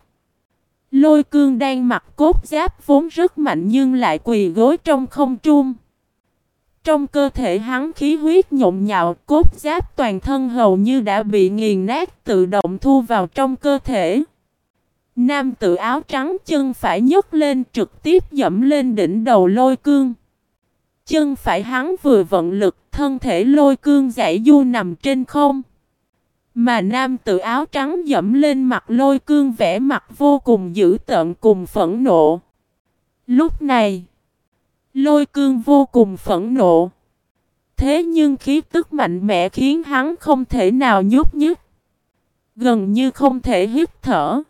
[SPEAKER 1] Lôi cương đang mặc cốt giáp vốn rất mạnh nhưng lại quỳ gối trong không trung. Trong cơ thể hắn khí huyết nhộn nhạo, cốt giáp toàn thân hầu như đã bị nghiền nát tự động thu vào trong cơ thể. Nam tự áo trắng chân phải nhấc lên trực tiếp dẫm lên đỉnh đầu lôi cương. Chân phải hắn vừa vận lực, thân thể lôi cương giải du nằm trên không. Mà nam tự áo trắng dẫm lên mặt lôi cương vẽ mặt vô cùng dữ tợn cùng phẫn nộ. Lúc này, lôi cương vô cùng phẫn nộ. Thế nhưng khí tức mạnh mẽ khiến hắn không thể nào nhúc nhích. Gần như không thể hít thở.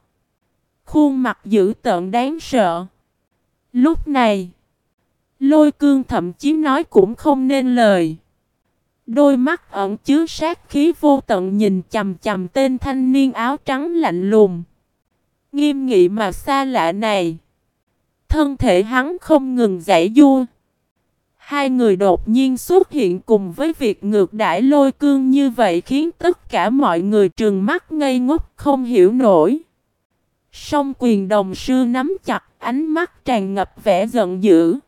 [SPEAKER 1] Khuôn mặt dữ tợn đáng sợ. Lúc này, lôi cương thậm chí nói cũng không nên lời. Đôi mắt ẩn chứa sát khí vô tận nhìn chầm chầm tên thanh niên áo trắng lạnh lùng. Nghiêm nghị mà xa lạ này. Thân thể hắn không ngừng giải vua. Hai người đột nhiên xuất hiện cùng với việc ngược đãi lôi cương như vậy khiến tất cả mọi người trừng mắt ngây ngốc không hiểu nổi. Song quyền đồng sư nắm chặt ánh mắt tràn ngập vẻ giận dữ.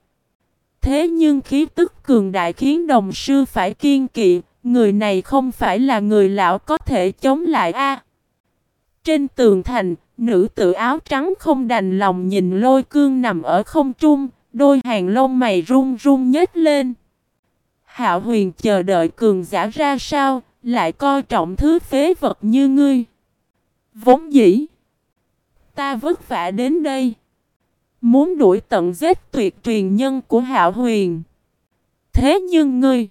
[SPEAKER 1] Thế nhưng khí tức cường đại khiến đồng sư phải kiên kỵ, người này không phải là người lão có thể chống lại a. trên tường thành, nữ tử áo trắng không đành lòng nhìn lôi cương nằm ở không trung, đôi hàng lông mày run run nhếch lên. Hạo huyền chờ đợi cường giả ra sao, lại coi trọng thứ phế vật như ngươi. Vốn dĩ, ta vất vả đến đây. Muốn đuổi tận giết tuyệt truyền nhân của Hạo Huyền. Thế nhưng ngươi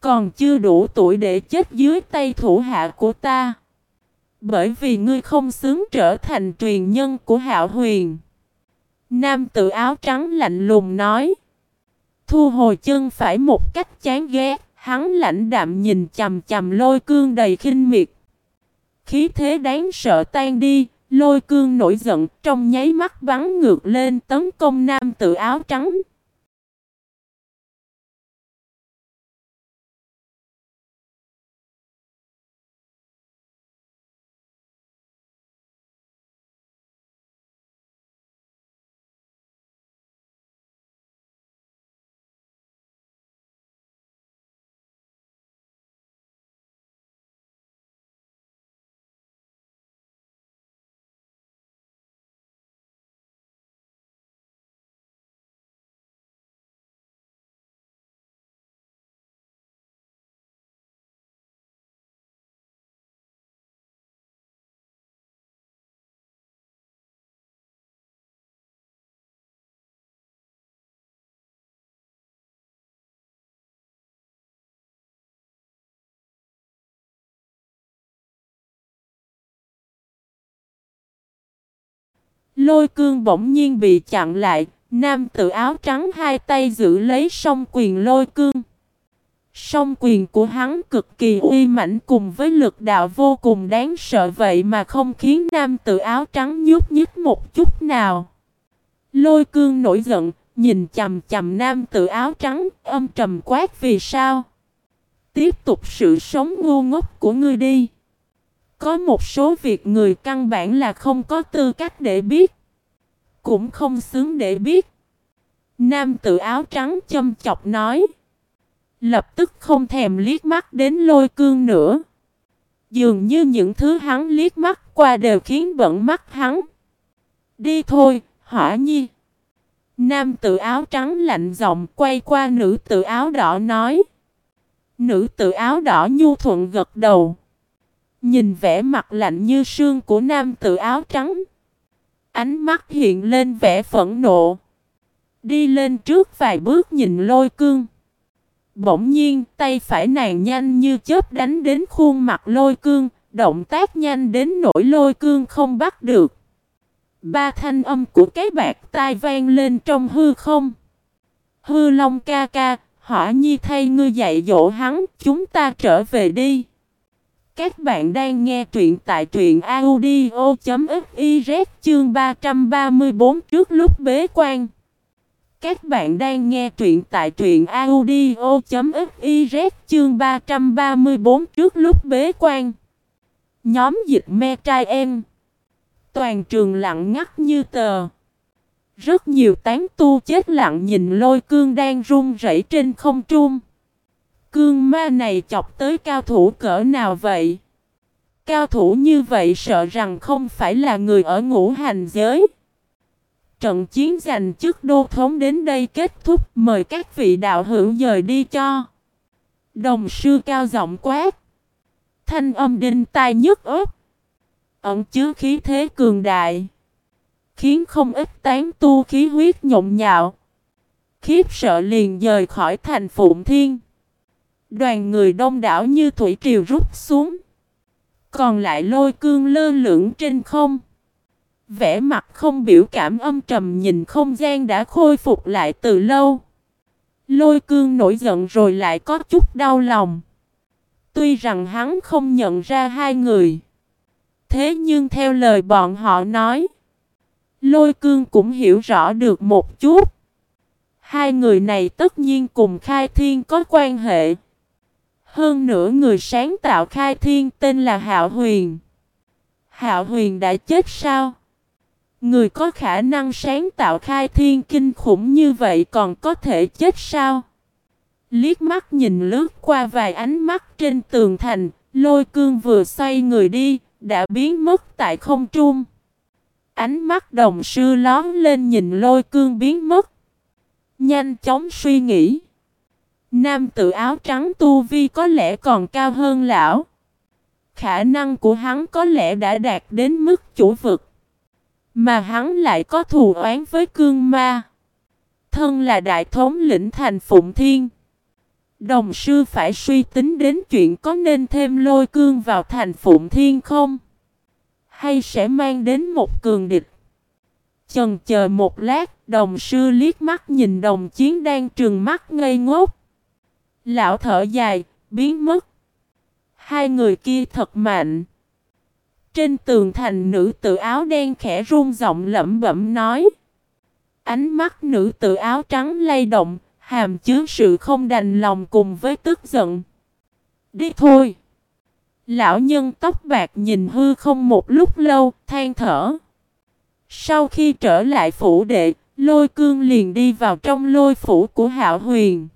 [SPEAKER 1] còn chưa đủ tuổi để chết dưới tay thủ hạ của ta. Bởi vì ngươi không xứng trở thành truyền nhân của Hạo Huyền. Nam tự áo trắng lạnh lùng nói. Thu hồi chân phải một cách chán ghét, hắn lạnh đạm nhìn chầm chầm lôi cương đầy khinh miệt. Khí thế đáng sợ tan đi, Lôi cương nổi giận, trong nháy mắt bắn ngược lên tấn công nam tự áo trắng. Lôi cương bỗng nhiên bị chặn lại, nam tự áo trắng hai tay giữ lấy song quyền lôi cương. Song quyền của hắn cực kỳ uy mãnh cùng với lực đạo vô cùng đáng sợ vậy mà không khiến nam tự áo trắng nhúc nhích một chút nào. Lôi cương nổi giận, nhìn chầm chầm nam tự áo trắng, âm trầm quát vì sao? Tiếp tục sự sống ngu ngốc của ngươi đi. Có một số việc người căn bản là không có tư cách để biết. Cũng không xứng để biết. Nam tự áo trắng châm chọc nói. Lập tức không thèm liếc mắt đến lôi cương nữa. Dường như những thứ hắn liếc mắt qua đều khiến bận mắt hắn. Đi thôi, hỏa nhi. Nam tự áo trắng lạnh giọng quay qua nữ tự áo đỏ nói. Nữ tự áo đỏ nhu thuận gật đầu. Nhìn vẻ mặt lạnh như sương của nam tự áo trắng. Ánh mắt hiện lên vẻ phẫn nộ. Đi lên trước vài bước nhìn lôi cương. Bỗng nhiên tay phải nàng nhanh như chớp đánh đến khuôn mặt lôi cương. Động tác nhanh đến nỗi lôi cương không bắt được. Ba thanh âm của cái bạc tai vang lên trong hư không. Hư long ca ca, hỏa nhi thay ngươi dạy dỗ hắn, chúng ta trở về đi. Các bạn đang nghe truyện tại truyện audio.fiz chương 334 trước lúc bế quan. Các bạn đang nghe truyện tại truyện audio.fiz chương 334 trước lúc bế quan. Nhóm dịch me trai em. Toàn trường lặng ngắt như tờ. Rất nhiều tán tu chết lặng nhìn lôi cương đang run rẩy trên không trung. Cương ma này chọc tới cao thủ cỡ nào vậy? Cao thủ như vậy sợ rằng không phải là người ở ngũ hành giới. Trận chiến giành chức đô thống đến đây kết thúc, mời các vị đạo hữu dời đi cho. Đồng sư cao giọng quát. Thanh âm đinh tai nhức ớt. Ẩn chứa khí thế cường đại. Khiến không ít tán tu khí huyết nhộn nhạo. Khiếp sợ liền rời khỏi thành Phụng Thiên. Đoàn người đông đảo như thủy triều rút xuống. Còn lại lôi cương lơ lửng trên không. vẻ mặt không biểu cảm âm trầm nhìn không gian đã khôi phục lại từ lâu. Lôi cương nổi giận rồi lại có chút đau lòng. Tuy rằng hắn không nhận ra hai người. Thế nhưng theo lời bọn họ nói. Lôi cương cũng hiểu rõ được một chút. Hai người này tất nhiên cùng khai thiên có quan hệ. Hơn nữa người sáng tạo khai thiên tên là Hạo Huyền. Hạo Huyền đã chết sao? Người có khả năng sáng tạo khai thiên kinh khủng như vậy còn có thể chết sao? Liếc mắt nhìn lướt qua vài ánh mắt trên tường thành, lôi cương vừa xoay người đi, đã biến mất tại không trung. Ánh mắt đồng sư lón lên nhìn lôi cương biến mất. Nhanh chóng suy nghĩ. Nam tự áo trắng tu vi có lẽ còn cao hơn lão. Khả năng của hắn có lẽ đã đạt đến mức chủ vực. Mà hắn lại có thù oán với cương ma. Thân là đại thống lĩnh thành Phụng Thiên. Đồng sư phải suy tính đến chuyện có nên thêm lôi cương vào thành Phụng Thiên không? Hay sẽ mang đến một cường địch? Chần chờ một lát, đồng sư liếc mắt nhìn đồng chiến đang trừng mắt ngây ngốc. Lão thở dài, biến mất. Hai người kia thật mạnh. Trên tường thành nữ tự áo đen khẽ run giọng lẩm bẩm nói. Ánh mắt nữ tự áo trắng lay động, hàm chứa sự không đành lòng cùng với tức giận. Đi thôi. Lão nhân tóc bạc nhìn hư không một lúc lâu, than thở. Sau khi trở lại phủ đệ, lôi cương liền đi vào trong lôi phủ của hạo huyền.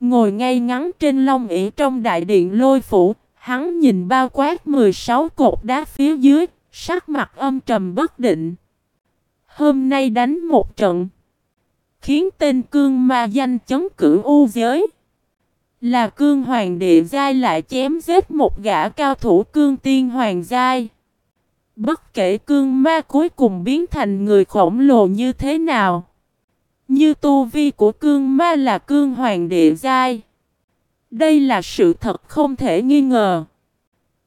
[SPEAKER 1] Ngồi ngay ngắn trên long ỷ trong đại điện lôi phủ, hắn nhìn bao quát 16 cột đá phía dưới, sắc mặt âm trầm bất định. Hôm nay đánh một trận, khiến tên cương ma danh chấn cử u giới. Là cương hoàng địa giai lại chém giết một gã cao thủ cương tiên hoàng giai. Bất kể cương ma cuối cùng biến thành người khổng lồ như thế nào. Như tu vi của cương ma là cương hoàng địa giai. Đây là sự thật không thể nghi ngờ.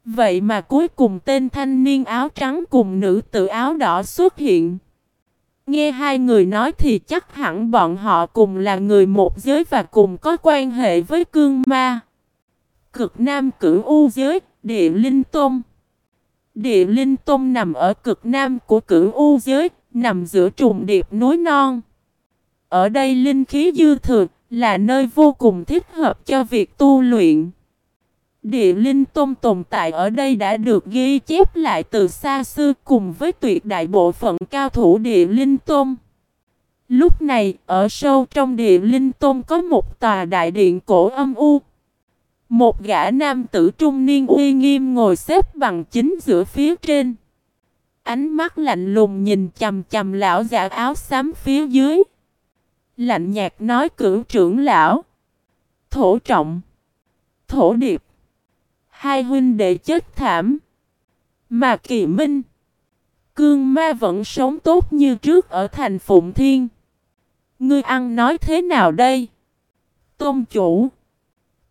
[SPEAKER 1] Vậy mà cuối cùng tên thanh niên áo trắng cùng nữ tử áo đỏ xuất hiện. Nghe hai người nói thì chắc hẳn bọn họ cùng là người một giới và cùng có quan hệ với cương ma. Cực Nam cửu u giới, địa linh tôn. Địa linh tôn nằm ở cực Nam của cửu u giới, nằm giữa trùng điệp núi non. Ở đây linh khí dư thừa, là nơi vô cùng thích hợp cho việc tu luyện. Địa linh tôn tồn tại ở đây đã được ghi chép lại từ xa xưa cùng với tuyệt đại bộ phận cao thủ địa linh tôn. Lúc này, ở sâu trong địa linh tôn có một tòa đại điện cổ âm u. Một gã nam tử trung niên uy nghiêm ngồi xếp bằng chính giữa phía trên. Ánh mắt lạnh lùng nhìn chầm chầm lão giả áo xám phía dưới. Lạnh nhạt nói cửu trưởng lão. Thổ trọng. Thổ điệp. Hai huynh đệ chết thảm. Mà kỳ minh. Cương ma vẫn sống tốt như trước ở thành Phụng Thiên. Ngươi ăn nói thế nào đây? Tôn chủ.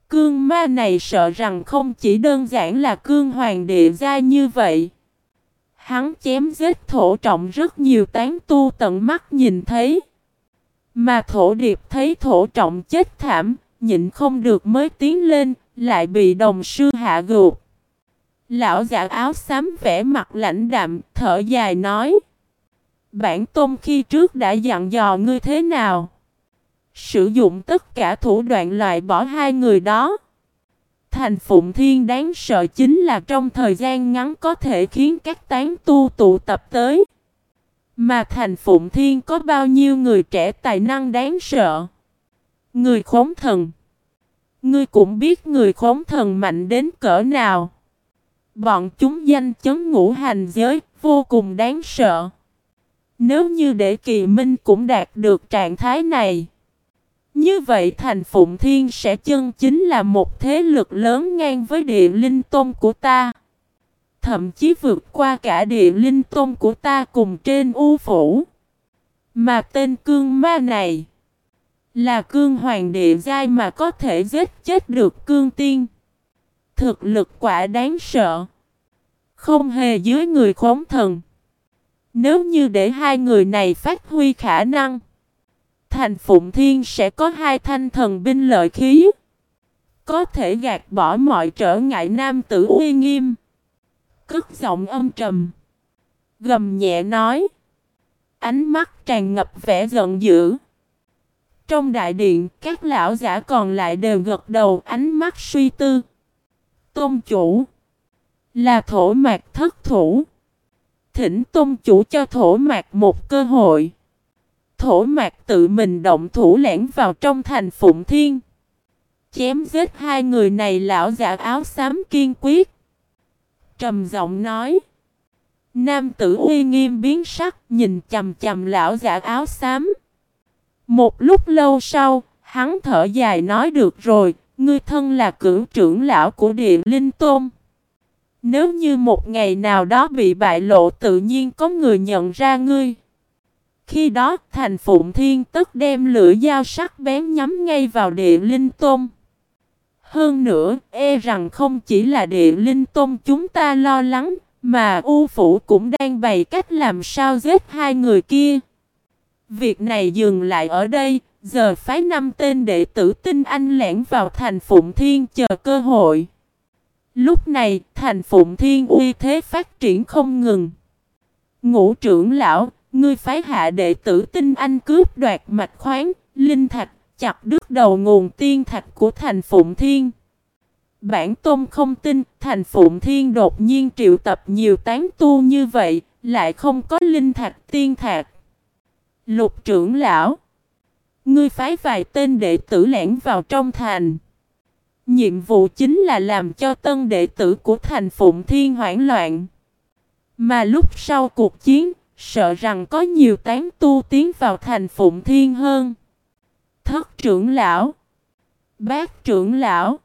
[SPEAKER 1] Cương ma này sợ rằng không chỉ đơn giản là cương hoàng địa gia như vậy. Hắn chém giết thổ trọng rất nhiều tán tu tận mắt nhìn thấy. Mà thổ điệp thấy thổ trọng chết thảm, nhịn không được mới tiến lên, lại bị đồng sư hạ gục. Lão giả áo xám vẻ mặt lãnh đạm, thở dài nói. Bản tôn khi trước đã dặn dò ngươi thế nào? Sử dụng tất cả thủ đoạn loại bỏ hai người đó. Thành Phụng Thiên đáng sợ chính là trong thời gian ngắn có thể khiến các tán tu tụ tập tới. Mà thành Phụng Thiên có bao nhiêu người trẻ tài năng đáng sợ. Người khống thần. Ngươi cũng biết người khống thần mạnh đến cỡ nào. Bọn chúng danh chấn ngũ hành giới, vô cùng đáng sợ. Nếu như để kỳ minh cũng đạt được trạng thái này. Như vậy thành Phụng Thiên sẽ chân chính là một thế lực lớn ngang với địa linh tôn của ta. Thậm chí vượt qua cả địa linh tôn của ta cùng trên u phủ. Mà tên cương ma này là cương hoàng địa giai mà có thể giết chết được cương tiên. Thực lực quả đáng sợ. Không hề dưới người khống thần. Nếu như để hai người này phát huy khả năng. Thành Phụng Thiên sẽ có hai thanh thần binh lợi khí. Có thể gạt bỏ mọi trở ngại nam tử uy nghiêm. Cất giọng âm trầm. Gầm nhẹ nói. Ánh mắt tràn ngập vẻ giận dữ. Trong đại điện, các lão giả còn lại đều gật đầu ánh mắt suy tư. Tôn chủ là thổ mạc thất thủ. Thỉnh tôn chủ cho thổ mạc một cơ hội. Thổ mạc tự mình động thủ lẻn vào trong thành Phụng Thiên. Chém giết hai người này lão giả áo xám kiên quyết. Trầm giọng nói. Nam tử uy nghiêm biến sắc nhìn chầm chầm lão giả áo xám. Một lúc lâu sau, hắn thở dài nói được rồi, ngươi thân là cửu trưởng lão của địa linh tôn. Nếu như một ngày nào đó bị bại lộ tự nhiên có người nhận ra ngươi. Khi đó thành Phụng Thiên tức đem lửa dao sắc bén nhắm ngay vào địa linh tôn. Hơn nữa, e rằng không chỉ là địa linh tôn chúng ta lo lắng, mà U Phủ cũng đang bày cách làm sao giết hai người kia. Việc này dừng lại ở đây, giờ phái năm tên đệ tử tinh anh lẻn vào thành Phụng Thiên chờ cơ hội. Lúc này, thành Phụng Thiên uy thế phát triển không ngừng. Ngũ trưởng lão, ngươi phái hạ đệ tử tinh anh cướp đoạt mạch khoáng, linh thạch, chặt đứt đầu nguồn tiên thạch của thành Phụng Thiên. Bản tôn không tin, thành Phụng Thiên đột nhiên triệu tập nhiều tán tu như vậy, lại không có linh thạch tiên thạch. Lục trưởng lão, ngươi phái vài tên đệ tử lẻn vào trong thành. Nhiệm vụ chính là làm cho tân đệ tử của thành Phụng Thiên hoảng loạn. Mà lúc sau cuộc chiến, sợ rằng có nhiều tán tu tiến vào thành Phụng Thiên hơn. Thất trưởng lão, bác trưởng lão,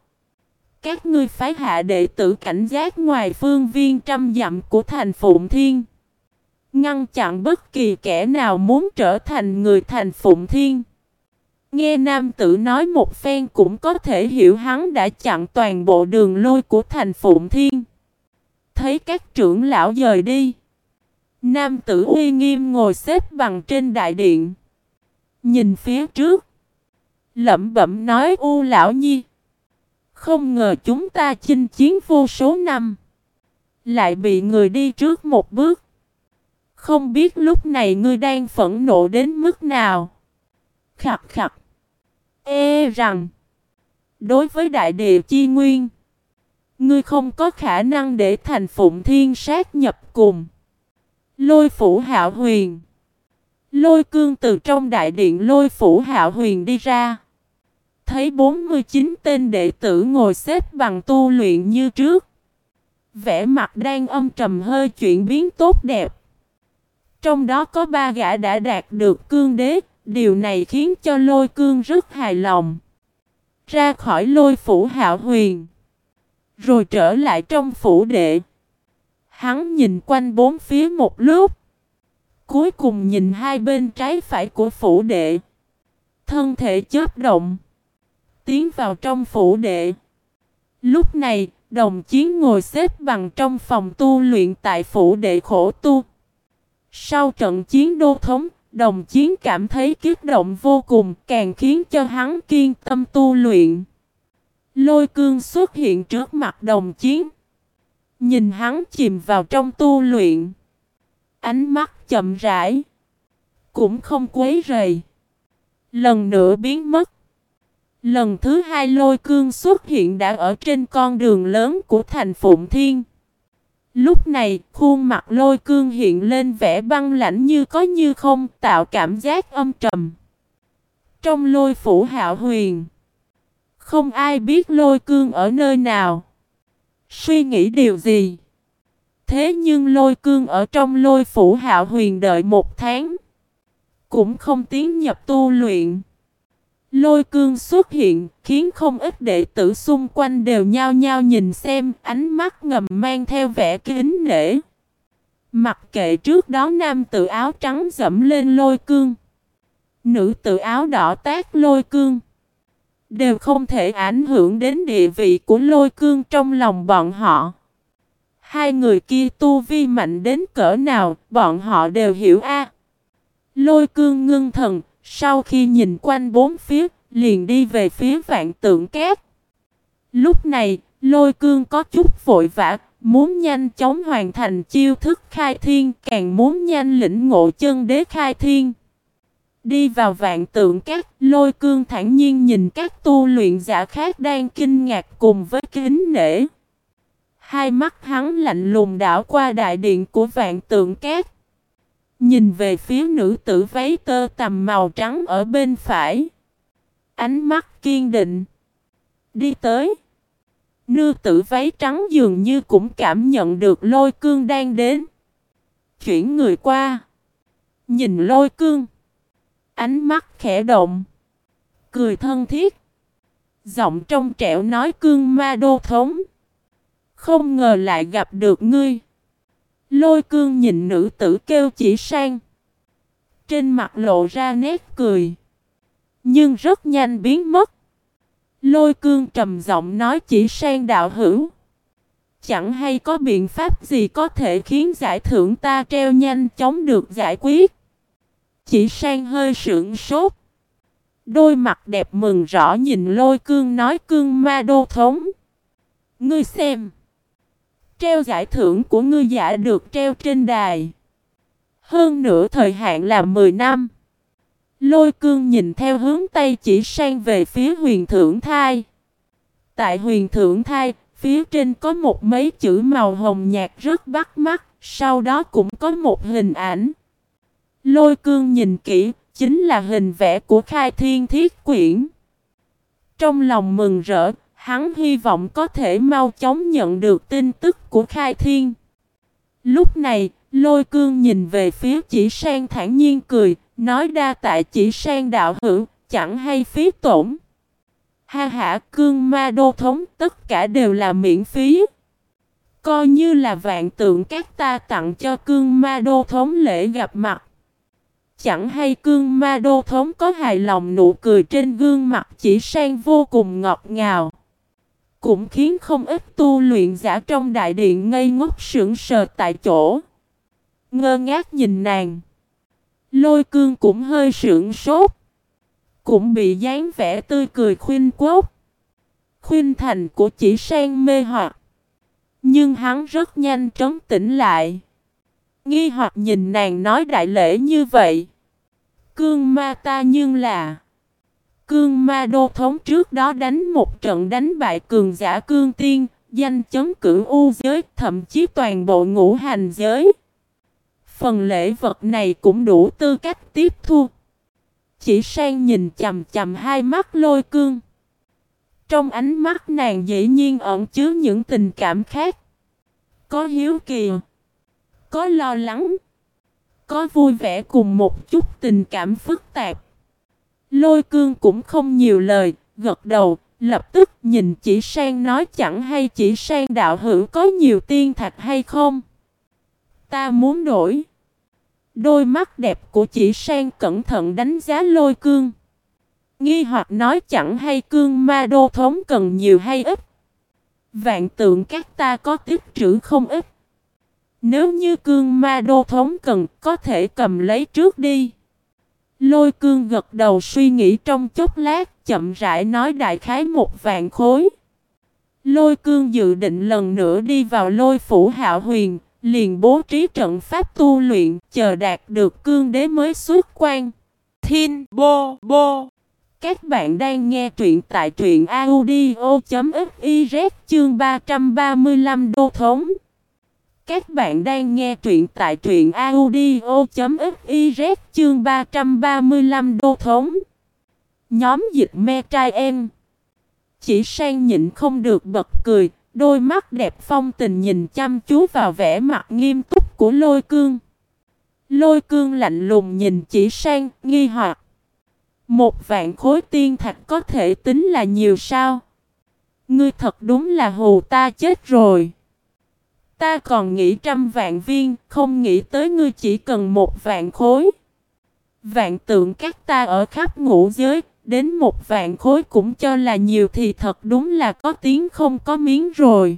[SPEAKER 1] các ngươi phái hạ đệ tử cảnh giác ngoài phương viên trăm dặm của thành Phụng Thiên. Ngăn chặn bất kỳ kẻ nào muốn trở thành người thành Phụng Thiên. Nghe nam tử nói một phen cũng có thể hiểu hắn đã chặn toàn bộ đường lôi của thành Phụng Thiên. Thấy các trưởng lão rời đi. Nam tử uy nghiêm ngồi xếp bằng trên đại điện. Nhìn phía trước. Lẩm bẩm nói, u lão nhi. Không ngờ chúng ta chinh chiến vô số năm. Lại bị người đi trước một bước. Không biết lúc này ngươi đang phẫn nộ đến mức nào. Khặt khặt. Ê e rằng. Đối với đại địa chi nguyên. Ngươi không có khả năng để thành phụng thiên sát nhập cùng. Lôi phủ hạo huyền. Lôi cương từ trong đại điện lôi phủ hạo huyền đi ra. Thấy 49 tên đệ tử ngồi xếp bằng tu luyện như trước. Vẻ mặt đang âm trầm hơi chuyển biến tốt đẹp. Trong đó có ba gã đã đạt được cương đế, điều này khiến cho lôi cương rất hài lòng. Ra khỏi lôi phủ hạo huyền. Rồi trở lại trong phủ đệ. Hắn nhìn quanh bốn phía một lúc. Cuối cùng nhìn hai bên trái phải của phủ đệ. Thân thể chớp động. Tiến vào trong phủ đệ. Lúc này, đồng chiến ngồi xếp bằng trong phòng tu luyện tại phủ đệ khổ tu. Sau trận chiến đô thống, đồng chiến cảm thấy kiếp động vô cùng, càng khiến cho hắn kiên tâm tu luyện. Lôi cương xuất hiện trước mặt đồng chiến. Nhìn hắn chìm vào trong tu luyện. Ánh mắt chậm rãi. Cũng không quấy rầy. Lần nữa biến mất. Lần thứ hai lôi cương xuất hiện đã ở trên con đường lớn của thành Phụng Thiên. Lúc này, khuôn mặt lôi cương hiện lên vẻ băng lãnh như có như không, tạo cảm giác âm trầm. Trong lôi phủ hạo huyền, không ai biết lôi cương ở nơi nào. Suy nghĩ điều gì? Thế nhưng lôi cương ở trong lôi phủ hạo huyền đợi một tháng. Cũng không tiến nhập tu luyện. Lôi cương xuất hiện, khiến không ít đệ tử xung quanh đều nhao nhao nhìn xem, ánh mắt ngầm mang theo vẻ kính nể. Mặc kệ trước đó nam tự áo trắng dẫm lên lôi cương. Nữ tự áo đỏ tác lôi cương. Đều không thể ảnh hưởng đến địa vị của lôi cương trong lòng bọn họ. Hai người kia tu vi mạnh đến cỡ nào, bọn họ đều hiểu a. Lôi cương ngưng thần, sau khi nhìn quanh bốn phía, liền đi về phía vạn tượng két. Lúc này, lôi cương có chút vội vã, muốn nhanh chóng hoàn thành chiêu thức khai thiên, càng muốn nhanh lĩnh ngộ chân đế khai thiên. Đi vào vạn tượng các, lôi cương thản nhiên nhìn các tu luyện giả khác đang kinh ngạc cùng với kính nể. Hai mắt hắn lạnh lùng đảo qua đại điện của vạn tượng két. Nhìn về phía nữ tử váy tơ tầm màu trắng ở bên phải. Ánh mắt kiên định. Đi tới. Nữ tử váy trắng dường như cũng cảm nhận được lôi cương đang đến. Chuyển người qua. Nhìn lôi cương. Ánh mắt khẽ động. Cười thân thiết. Giọng trong trẻo nói cương ma đô thống. Không ngờ lại gặp được ngươi. Lôi cương nhìn nữ tử kêu chỉ sang. Trên mặt lộ ra nét cười. Nhưng rất nhanh biến mất. Lôi cương trầm giọng nói chỉ sang đạo hữu. Chẳng hay có biện pháp gì có thể khiến giải thưởng ta treo nhanh chóng được giải quyết. Chỉ sang hơi sững sốt. Đôi mặt đẹp mừng rõ nhìn lôi cương nói cương ma đô thống. Ngươi xem. Treo giải thưởng của ngươi giả được treo trên đài. Hơn nữa thời hạn là 10 năm. Lôi cương nhìn theo hướng Tây chỉ sang về phía huyền thưởng thai. Tại huyền thưởng thai, phía trên có một mấy chữ màu hồng nhạt rất bắt mắt, sau đó cũng có một hình ảnh. Lôi cương nhìn kỹ, chính là hình vẽ của khai thiên thiết quyển. Trong lòng mừng rỡ, hắn hy vọng có thể mau chóng nhận được tin tức của khai thiên. Lúc này, lôi cương nhìn về phía chỉ sang thản nhiên cười, nói đa tại chỉ sang đạo hữu, chẳng hay phí tổn. Ha ha cương ma đô thống tất cả đều là miễn phí. Coi như là vạn tượng các ta tặng cho cương ma đô thống lễ gặp mặt. Chẳng hay cương ma đô thống có hài lòng nụ cười trên gương mặt chỉ sang vô cùng ngọt ngào. Cũng khiến không ít tu luyện giả trong đại điện ngây ngốc sững sờ tại chỗ. Ngơ ngác nhìn nàng. Lôi cương cũng hơi sững sốt. Cũng bị dáng vẻ tươi cười khuyên quốc. Khuyên thành của chỉ sang mê hoặc. Nhưng hắn rất nhanh trấn tĩnh lại. Nghi hoặc nhìn nàng nói đại lễ như vậy. Cương ma ta nhưng là. Cương ma đô thống trước đó đánh một trận đánh bại cường giả cương tiên, danh chấn cử u giới, thậm chí toàn bộ ngũ hành giới. Phần lễ vật này cũng đủ tư cách tiếp thu. Chỉ sang nhìn chầm chầm hai mắt lôi cương. Trong ánh mắt nàng dĩ nhiên ẩn chứa những tình cảm khác. Có hiếu kỳ. Có lo lắng. Có vui vẻ cùng một chút tình cảm phức tạp. Lôi cương cũng không nhiều lời, gật đầu, lập tức nhìn chỉ sang nói chẳng hay chỉ sang đạo hữu có nhiều tiên thạch hay không. Ta muốn đổi. Đôi mắt đẹp của chỉ sang cẩn thận đánh giá lôi cương. Nghi hoặc nói chẳng hay cương ma đô thống cần nhiều hay ít. Vạn tượng các ta có tích trữ không ít. Nếu như cương ma đô thống cần có thể cầm lấy trước đi. Lôi cương gật đầu suy nghĩ trong chốc lát chậm rãi nói đại khái một vạn khối. Lôi cương dự định lần nữa đi vào lôi phủ hạo huyền, liền bố trí trận pháp tu luyện chờ đạt được cương đế mới xuất quan. Thiên Bô Bô Các bạn đang nghe truyện tại truyện audio.fiz chương 335 đô thống. Các bạn đang nghe truyện tại truyện audio.fiz chương 335 đô thống. Nhóm dịch me trai em. Chỉ sang nhịn không được bật cười, đôi mắt đẹp phong tình nhìn chăm chú vào vẻ mặt nghiêm túc của lôi cương. Lôi cương lạnh lùng nhìn chỉ sang, nghi hoặc. Một vạn khối tiên thạch có thể tính là nhiều sao? Ngươi thật đúng là hù ta chết rồi. Ta còn nghĩ trăm vạn viên, không nghĩ tới ngươi chỉ cần một vạn khối. Vạn tượng các ta ở khắp ngũ giới, đến một vạn khối cũng cho là nhiều thì thật đúng là có tiếng không có miếng rồi.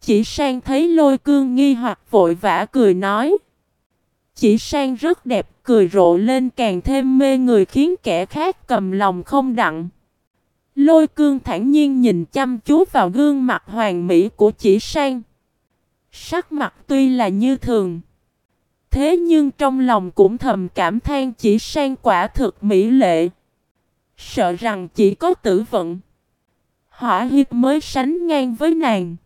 [SPEAKER 1] Chỉ sang thấy lôi cương nghi hoặc vội vã cười nói. Chỉ sang rất đẹp, cười rộ lên càng thêm mê người khiến kẻ khác cầm lòng không đặng. Lôi cương thản nhiên nhìn chăm chú vào gương mặt hoàng mỹ của chỉ sang. Sắc mặt tuy là như thường. Thế nhưng trong lòng cũng thầm cảm than chỉ sang quả thực mỹ lệ. Sợ rằng chỉ có tử vận. Hỏa hiếp mới sánh ngang với nàng.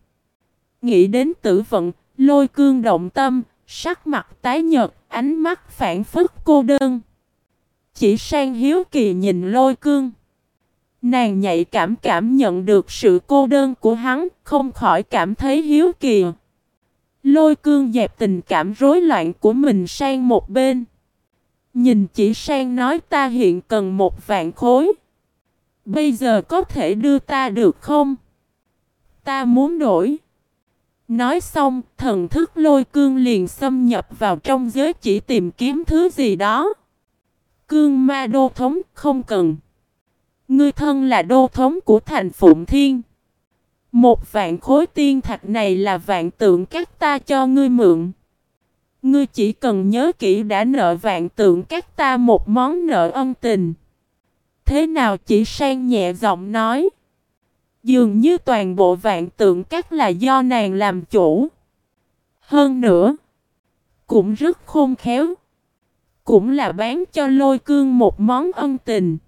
[SPEAKER 1] Nghĩ đến tử vận, lôi cương động tâm, sắc mặt tái nhợt, ánh mắt phản phức cô đơn. Chỉ sang hiếu kỳ nhìn lôi cương. Nàng nhạy cảm cảm nhận được sự cô đơn của hắn, không khỏi cảm thấy hiếu kỳ. Lôi cương dẹp tình cảm rối loạn của mình sang một bên. Nhìn chỉ sang nói ta hiện cần một vạn khối. Bây giờ có thể đưa ta được không? Ta muốn đổi. Nói xong, thần thức lôi cương liền xâm nhập vào trong giới chỉ tìm kiếm thứ gì đó. Cương ma đô thống không cần. Ngươi thân là đô thống của thành Phụng Thiên. Một vạn khối tiên thạch này là vạn tượng các ta cho ngươi mượn. Ngươi chỉ cần nhớ kỹ đã nợ vạn tượng các ta một món nợ ân tình. Thế nào chỉ sang nhẹ giọng nói. Dường như toàn bộ vạn tượng các là do nàng làm chủ. Hơn nữa, cũng rất khôn khéo. Cũng là bán cho lôi cương một món ân tình.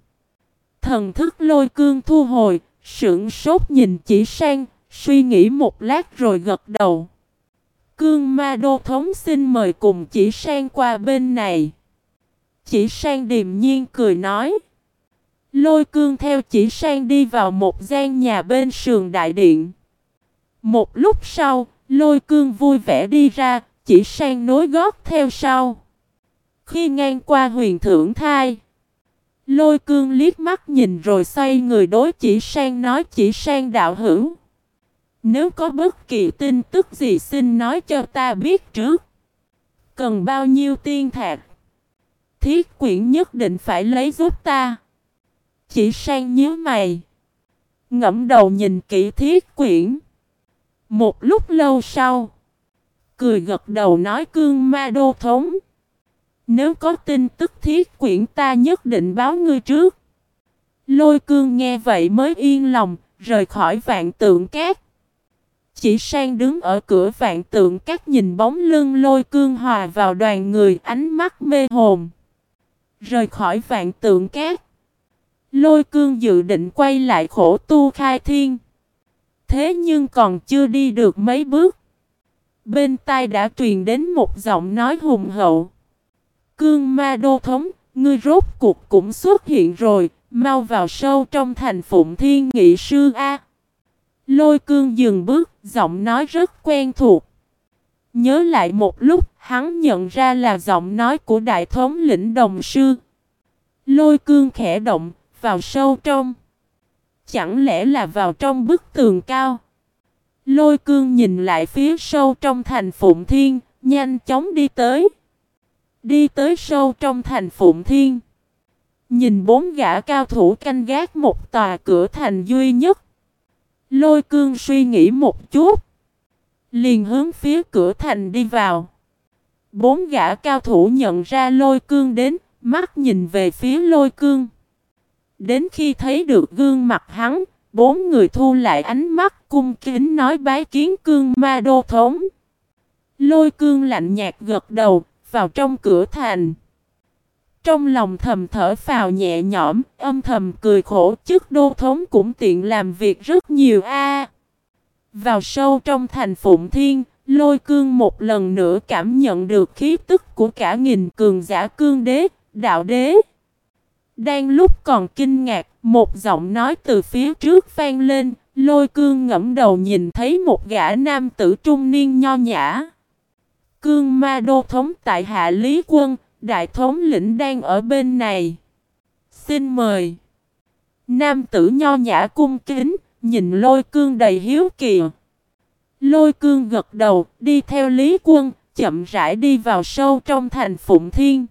[SPEAKER 1] Thần thức lôi cương thu hồi, sững sốt nhìn chỉ sang, suy nghĩ một lát rồi gật đầu. Cương ma đô thống xin mời cùng chỉ sang qua bên này. Chỉ sang điềm nhiên cười nói. Lôi cương theo chỉ sang đi vào một gian nhà bên sườn đại điện. Một lúc sau, lôi cương vui vẻ đi ra, chỉ sang nối gót theo sau. Khi ngang qua huyền thưởng thai, lôi cương liếc mắt nhìn rồi xoay người đối chỉ sang nói chỉ sang đạo hữu. Nếu có bất kỳ tin tức gì xin nói cho ta biết trước. Cần bao nhiêu tiên thạc? Thiết quyển nhất định phải lấy giúp ta. Chỉ sang nhớ mày. Ngẫm đầu nhìn kỹ thiết quyển. Một lúc lâu sau. Cười gật đầu nói cương ma đô thống. Nếu có tin tức thiết quyển ta nhất định báo ngươi trước. Lôi cương nghe vậy mới yên lòng, rời khỏi vạn tượng cát. Chỉ sang đứng ở cửa vạn tượng cát nhìn bóng lưng lôi cương hòa vào đoàn người ánh mắt mê hồn. Rời khỏi vạn tượng cát. Lôi cương dự định quay lại khổ tu khai thiên. Thế nhưng còn chưa đi được mấy bước. Bên tai đã truyền đến một giọng nói hùng hậu. Cương ma đô thống, ngươi rốt cuộc cũng xuất hiện rồi, mau vào sâu trong thành phụng thiên nghị sư A. Lôi cương dừng bước, giọng nói rất quen thuộc. Nhớ lại một lúc, hắn nhận ra là giọng nói của đại thống lĩnh đồng sư. Lôi cương khẽ động, vào sâu trong. Chẳng lẽ là vào trong bức tường cao? Lôi cương nhìn lại phía sâu trong thành Phụng Thiên, nhanh chóng đi tới. Đi tới sâu trong thành Phụng Thiên. Nhìn bốn gã cao thủ canh gác một tòa cửa thành duy nhất. Lôi cương suy nghĩ một chút. Liền hướng phía cửa thành đi vào. Bốn gã cao thủ nhận ra lôi cương đến, mắt nhìn về phía lôi cương. Đến khi thấy được gương mặt hắn, bốn người thu lại ánh mắt cung kính nói bái kiến cương ma đô thống. Lôi cương lạnh nhạt gật đầu, vào trong cửa thành. Trong lòng thầm thở phào nhẹ nhõm, âm thầm cười khổ chức đô thống cũng tiện làm việc rất nhiều a. vào sâu trong thành Phụng Thiên, lôi cương một lần nữa cảm nhận được khí tức của cả nghìn cường giả cương đế, đạo đế. Đang lúc còn kinh ngạc, một giọng nói từ phía trước vang lên, lôi cương ngẫm đầu nhìn thấy một gã nam tử trung niên nho nhã. Cương ma đô thống tại hạ lý quân, đại thống lĩnh đang ở bên này. Xin mời. Nam tử nho nhã cung kính, nhìn lôi cương đầy hiếu kỳ. Lôi cương gật đầu, đi theo Lý Quân, chậm rãi đi vào sâu trong thành Phụng Thiên.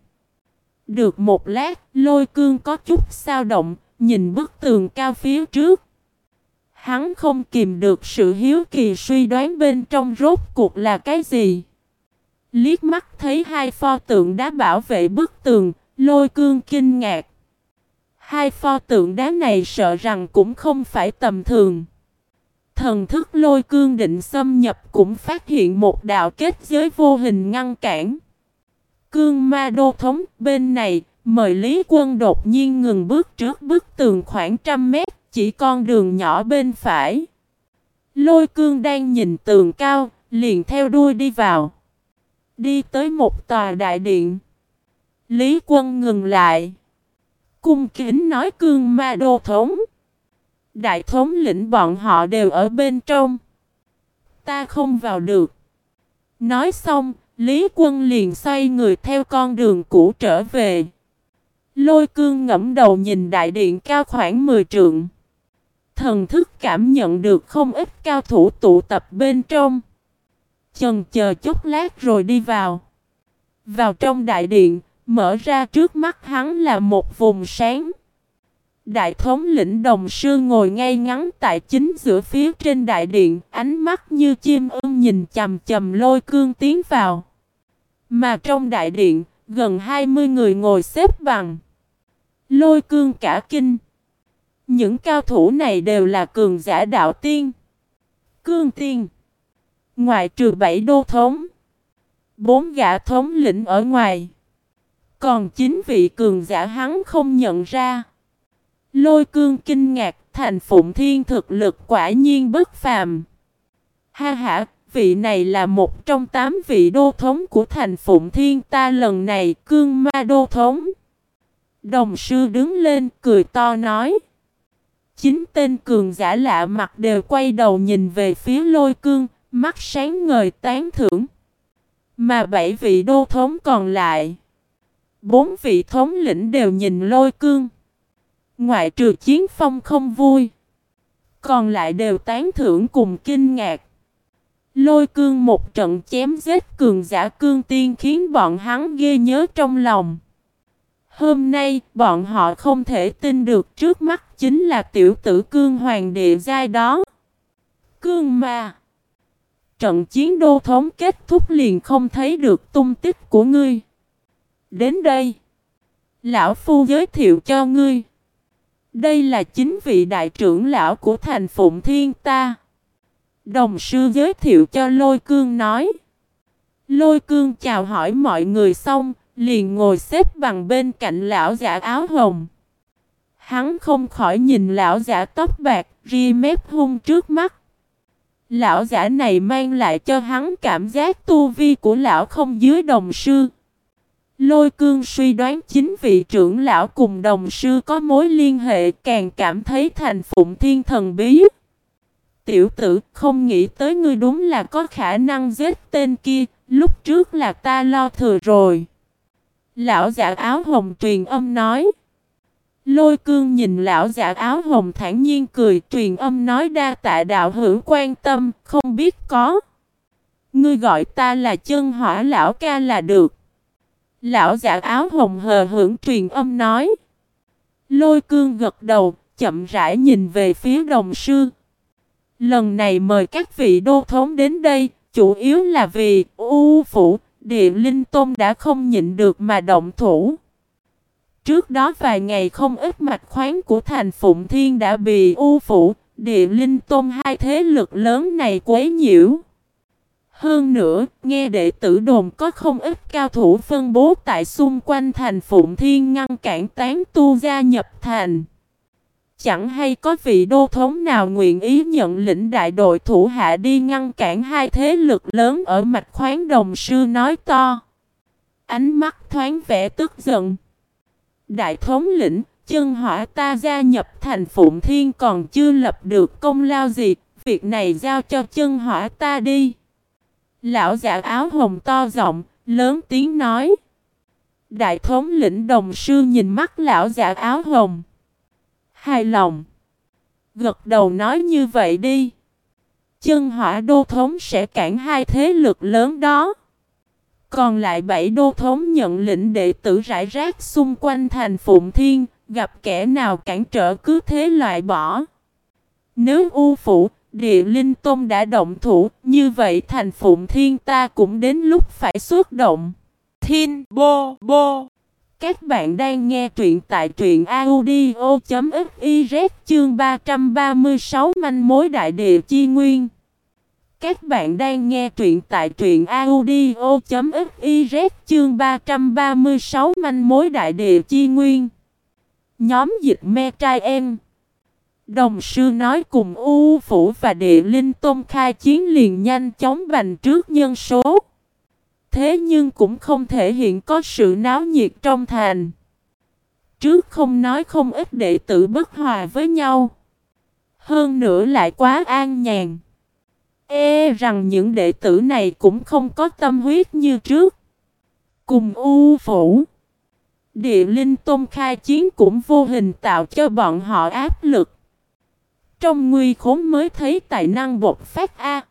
[SPEAKER 1] Được một lát, lôi cương có chút sao động, nhìn bức tường cao phía trước. Hắn không kìm được sự hiếu kỳ suy đoán bên trong rốt cuộc là cái gì. Liếc mắt thấy hai pho tượng đá bảo vệ bức tường, lôi cương kinh ngạc. Hai pho tượng đá này sợ rằng cũng không phải tầm thường. Thần thức lôi cương định xâm nhập cũng phát hiện một đạo kết giới vô hình ngăn cản. Cương ma đô thống bên này, mời Lý Quân đột nhiên ngừng bước trước bức tường khoảng trăm mét, chỉ con đường nhỏ bên phải. Lôi cương đang nhìn tường cao, liền theo đuôi đi vào. Đi tới một tòa đại điện. Lý Quân ngừng lại. Cung kính nói cương ma đô thống. Đại thống lĩnh bọn họ đều ở bên trong. Ta không vào được. Nói xong, Lý quân liền xoay người theo con đường cũ trở về. Lôi cương ngẫm đầu nhìn đại điện cao khoảng 10 trượng. Thần thức cảm nhận được không ít cao thủ tụ tập bên trong. Chần chờ chút lát rồi đi vào. Vào trong đại điện, mở ra trước mắt hắn là một vùng sáng. Đại thống lĩnh đồng sư ngồi ngay ngắn tại chính giữa phía trên đại điện, ánh mắt như chim ưng nhìn chầm chầm lôi cương tiến vào. Mà trong đại điện, gần 20 người ngồi xếp bằng. Lôi cương cả kinh. Những cao thủ này đều là cường giả đạo tiên. Cương tiên ngoại trừ bảy đô thống. Bốn gã thống lĩnh ở ngoài. Còn chín vị cường giả hắn không nhận ra. Lôi cương kinh ngạc, thành phụng thiên thực lực quả nhiên bất phàm. Ha ha, vị này là một trong tám vị đô thống của thành phụng thiên ta lần này cương ma đô thống. Đồng sư đứng lên cười to nói. Chính tên cường giả lạ mặt đều quay đầu nhìn về phía lôi cương, mắt sáng ngời tán thưởng. Mà bảy vị đô thống còn lại, bốn vị thống lĩnh đều nhìn lôi cương. Ngoại trừ chiến phong không vui. Còn lại đều tán thưởng cùng kinh ngạc. Lôi cương một trận chém giết cường giả cương tiên khiến bọn hắn ghê nhớ trong lòng. Hôm nay, bọn họ không thể tin được trước mắt chính là tiểu tử cương hoàng địa giai đó. Cương ma. Trận chiến đô thống kết thúc liền không thấy được tung tích của ngươi. Đến đây. Lão Phu giới thiệu cho ngươi. Đây là chính vị đại trưởng lão của thành Phụng Thiên ta. Đồng sư giới thiệu cho Lôi Cương nói. Lôi Cương chào hỏi mọi người xong, liền ngồi xếp bằng bên cạnh lão giả áo hồng. Hắn không khỏi nhìn lão giả tóc bạc, ri mép hung trước mắt. Lão giả này mang lại cho hắn cảm giác tu vi của lão không dưới đồng sư. Lôi cương suy đoán chính vị trưởng lão cùng đồng sư có mối liên hệ càng cảm thấy thành phụng thiên thần bí. Tiểu tử không nghĩ tới ngươi đúng là có khả năng giết tên kia, lúc trước là ta lo thừa rồi. Lão giả áo hồng truyền âm nói. Lôi cương nhìn lão giả áo hồng thản nhiên cười truyền âm nói đa tạ đạo hữu quan tâm, không biết có. Ngươi gọi ta là chân hỏa lão ca là được. Lão giả áo hồng hờ hưởng truyền âm nói. Lôi cương gật đầu, chậm rãi nhìn về phía đồng sư. Lần này mời các vị đô thống đến đây, chủ yếu là vì U Phủ, Địa Linh Tôn đã không nhịn được mà động thủ. Trước đó vài ngày không ít mạch khoáng của thành Phụng Thiên đã bị U Phủ, Địa Linh Tôn hai thế lực lớn này quấy nhiễu. Hơn nữa, nghe đệ tử đồn có không ít cao thủ phân bố tại xung quanh thành Phụng Thiên ngăn cản tán tu gia nhập thành. Chẳng hay có vị đô thống nào nguyện ý nhận lĩnh đại đội thủ hạ đi ngăn cản hai thế lực lớn ở mạch khoáng đồng sư nói to. Ánh mắt thoáng vẻ tức giận. Đại thống lĩnh, chân hỏa ta gia nhập thành Phụng Thiên còn chưa lập được công lao gì, việc này giao cho chân hỏa ta đi. Lão giả áo hồng to giọng, lớn tiếng nói. Đại thống lĩnh đồng sư nhìn mắt lão giả áo hồng. Hài lòng. Gật đầu nói như vậy đi. Chân hỏa đô thống sẽ cản hai thế lực lớn đó. Còn lại bảy đô thống nhận lệnh đệ tử rải rác xung quanh thành Phụng Thiên, gặp kẻ nào cản trở cứ thế loại bỏ. Nếu U Phủ, Địa Linh Tôn đã động thủ, như vậy thành Phụng Thiên ta cũng đến lúc phải xuất động. Thiên Bô Bô Các bạn đang nghe truyện tại truyện audio.fiz chương 336 manh mối đại địa chi nguyên. Các bạn đang nghe truyện tại truyện audio.fiz chương 336 manh mối đại địa chi nguyên. Nhóm dịch me trai em. Đồng sư nói cùng U Phủ và Địa Linh Tôn khai chiến liền nhanh chóng bành trước nhân số. Thế nhưng cũng không thể hiện có sự náo nhiệt trong thành. Trước không nói không ít đệ tử bất hòa với nhau. Hơn nữa lại quá an nhàn. E rằng những đệ tử này cũng không có tâm huyết như trước. Cùng U Phủ. Địa Linh Tôn khai chiến cũng vô hình tạo cho bọn họ áp lực. Trong nguy khốn mới thấy tài năng bột phát A.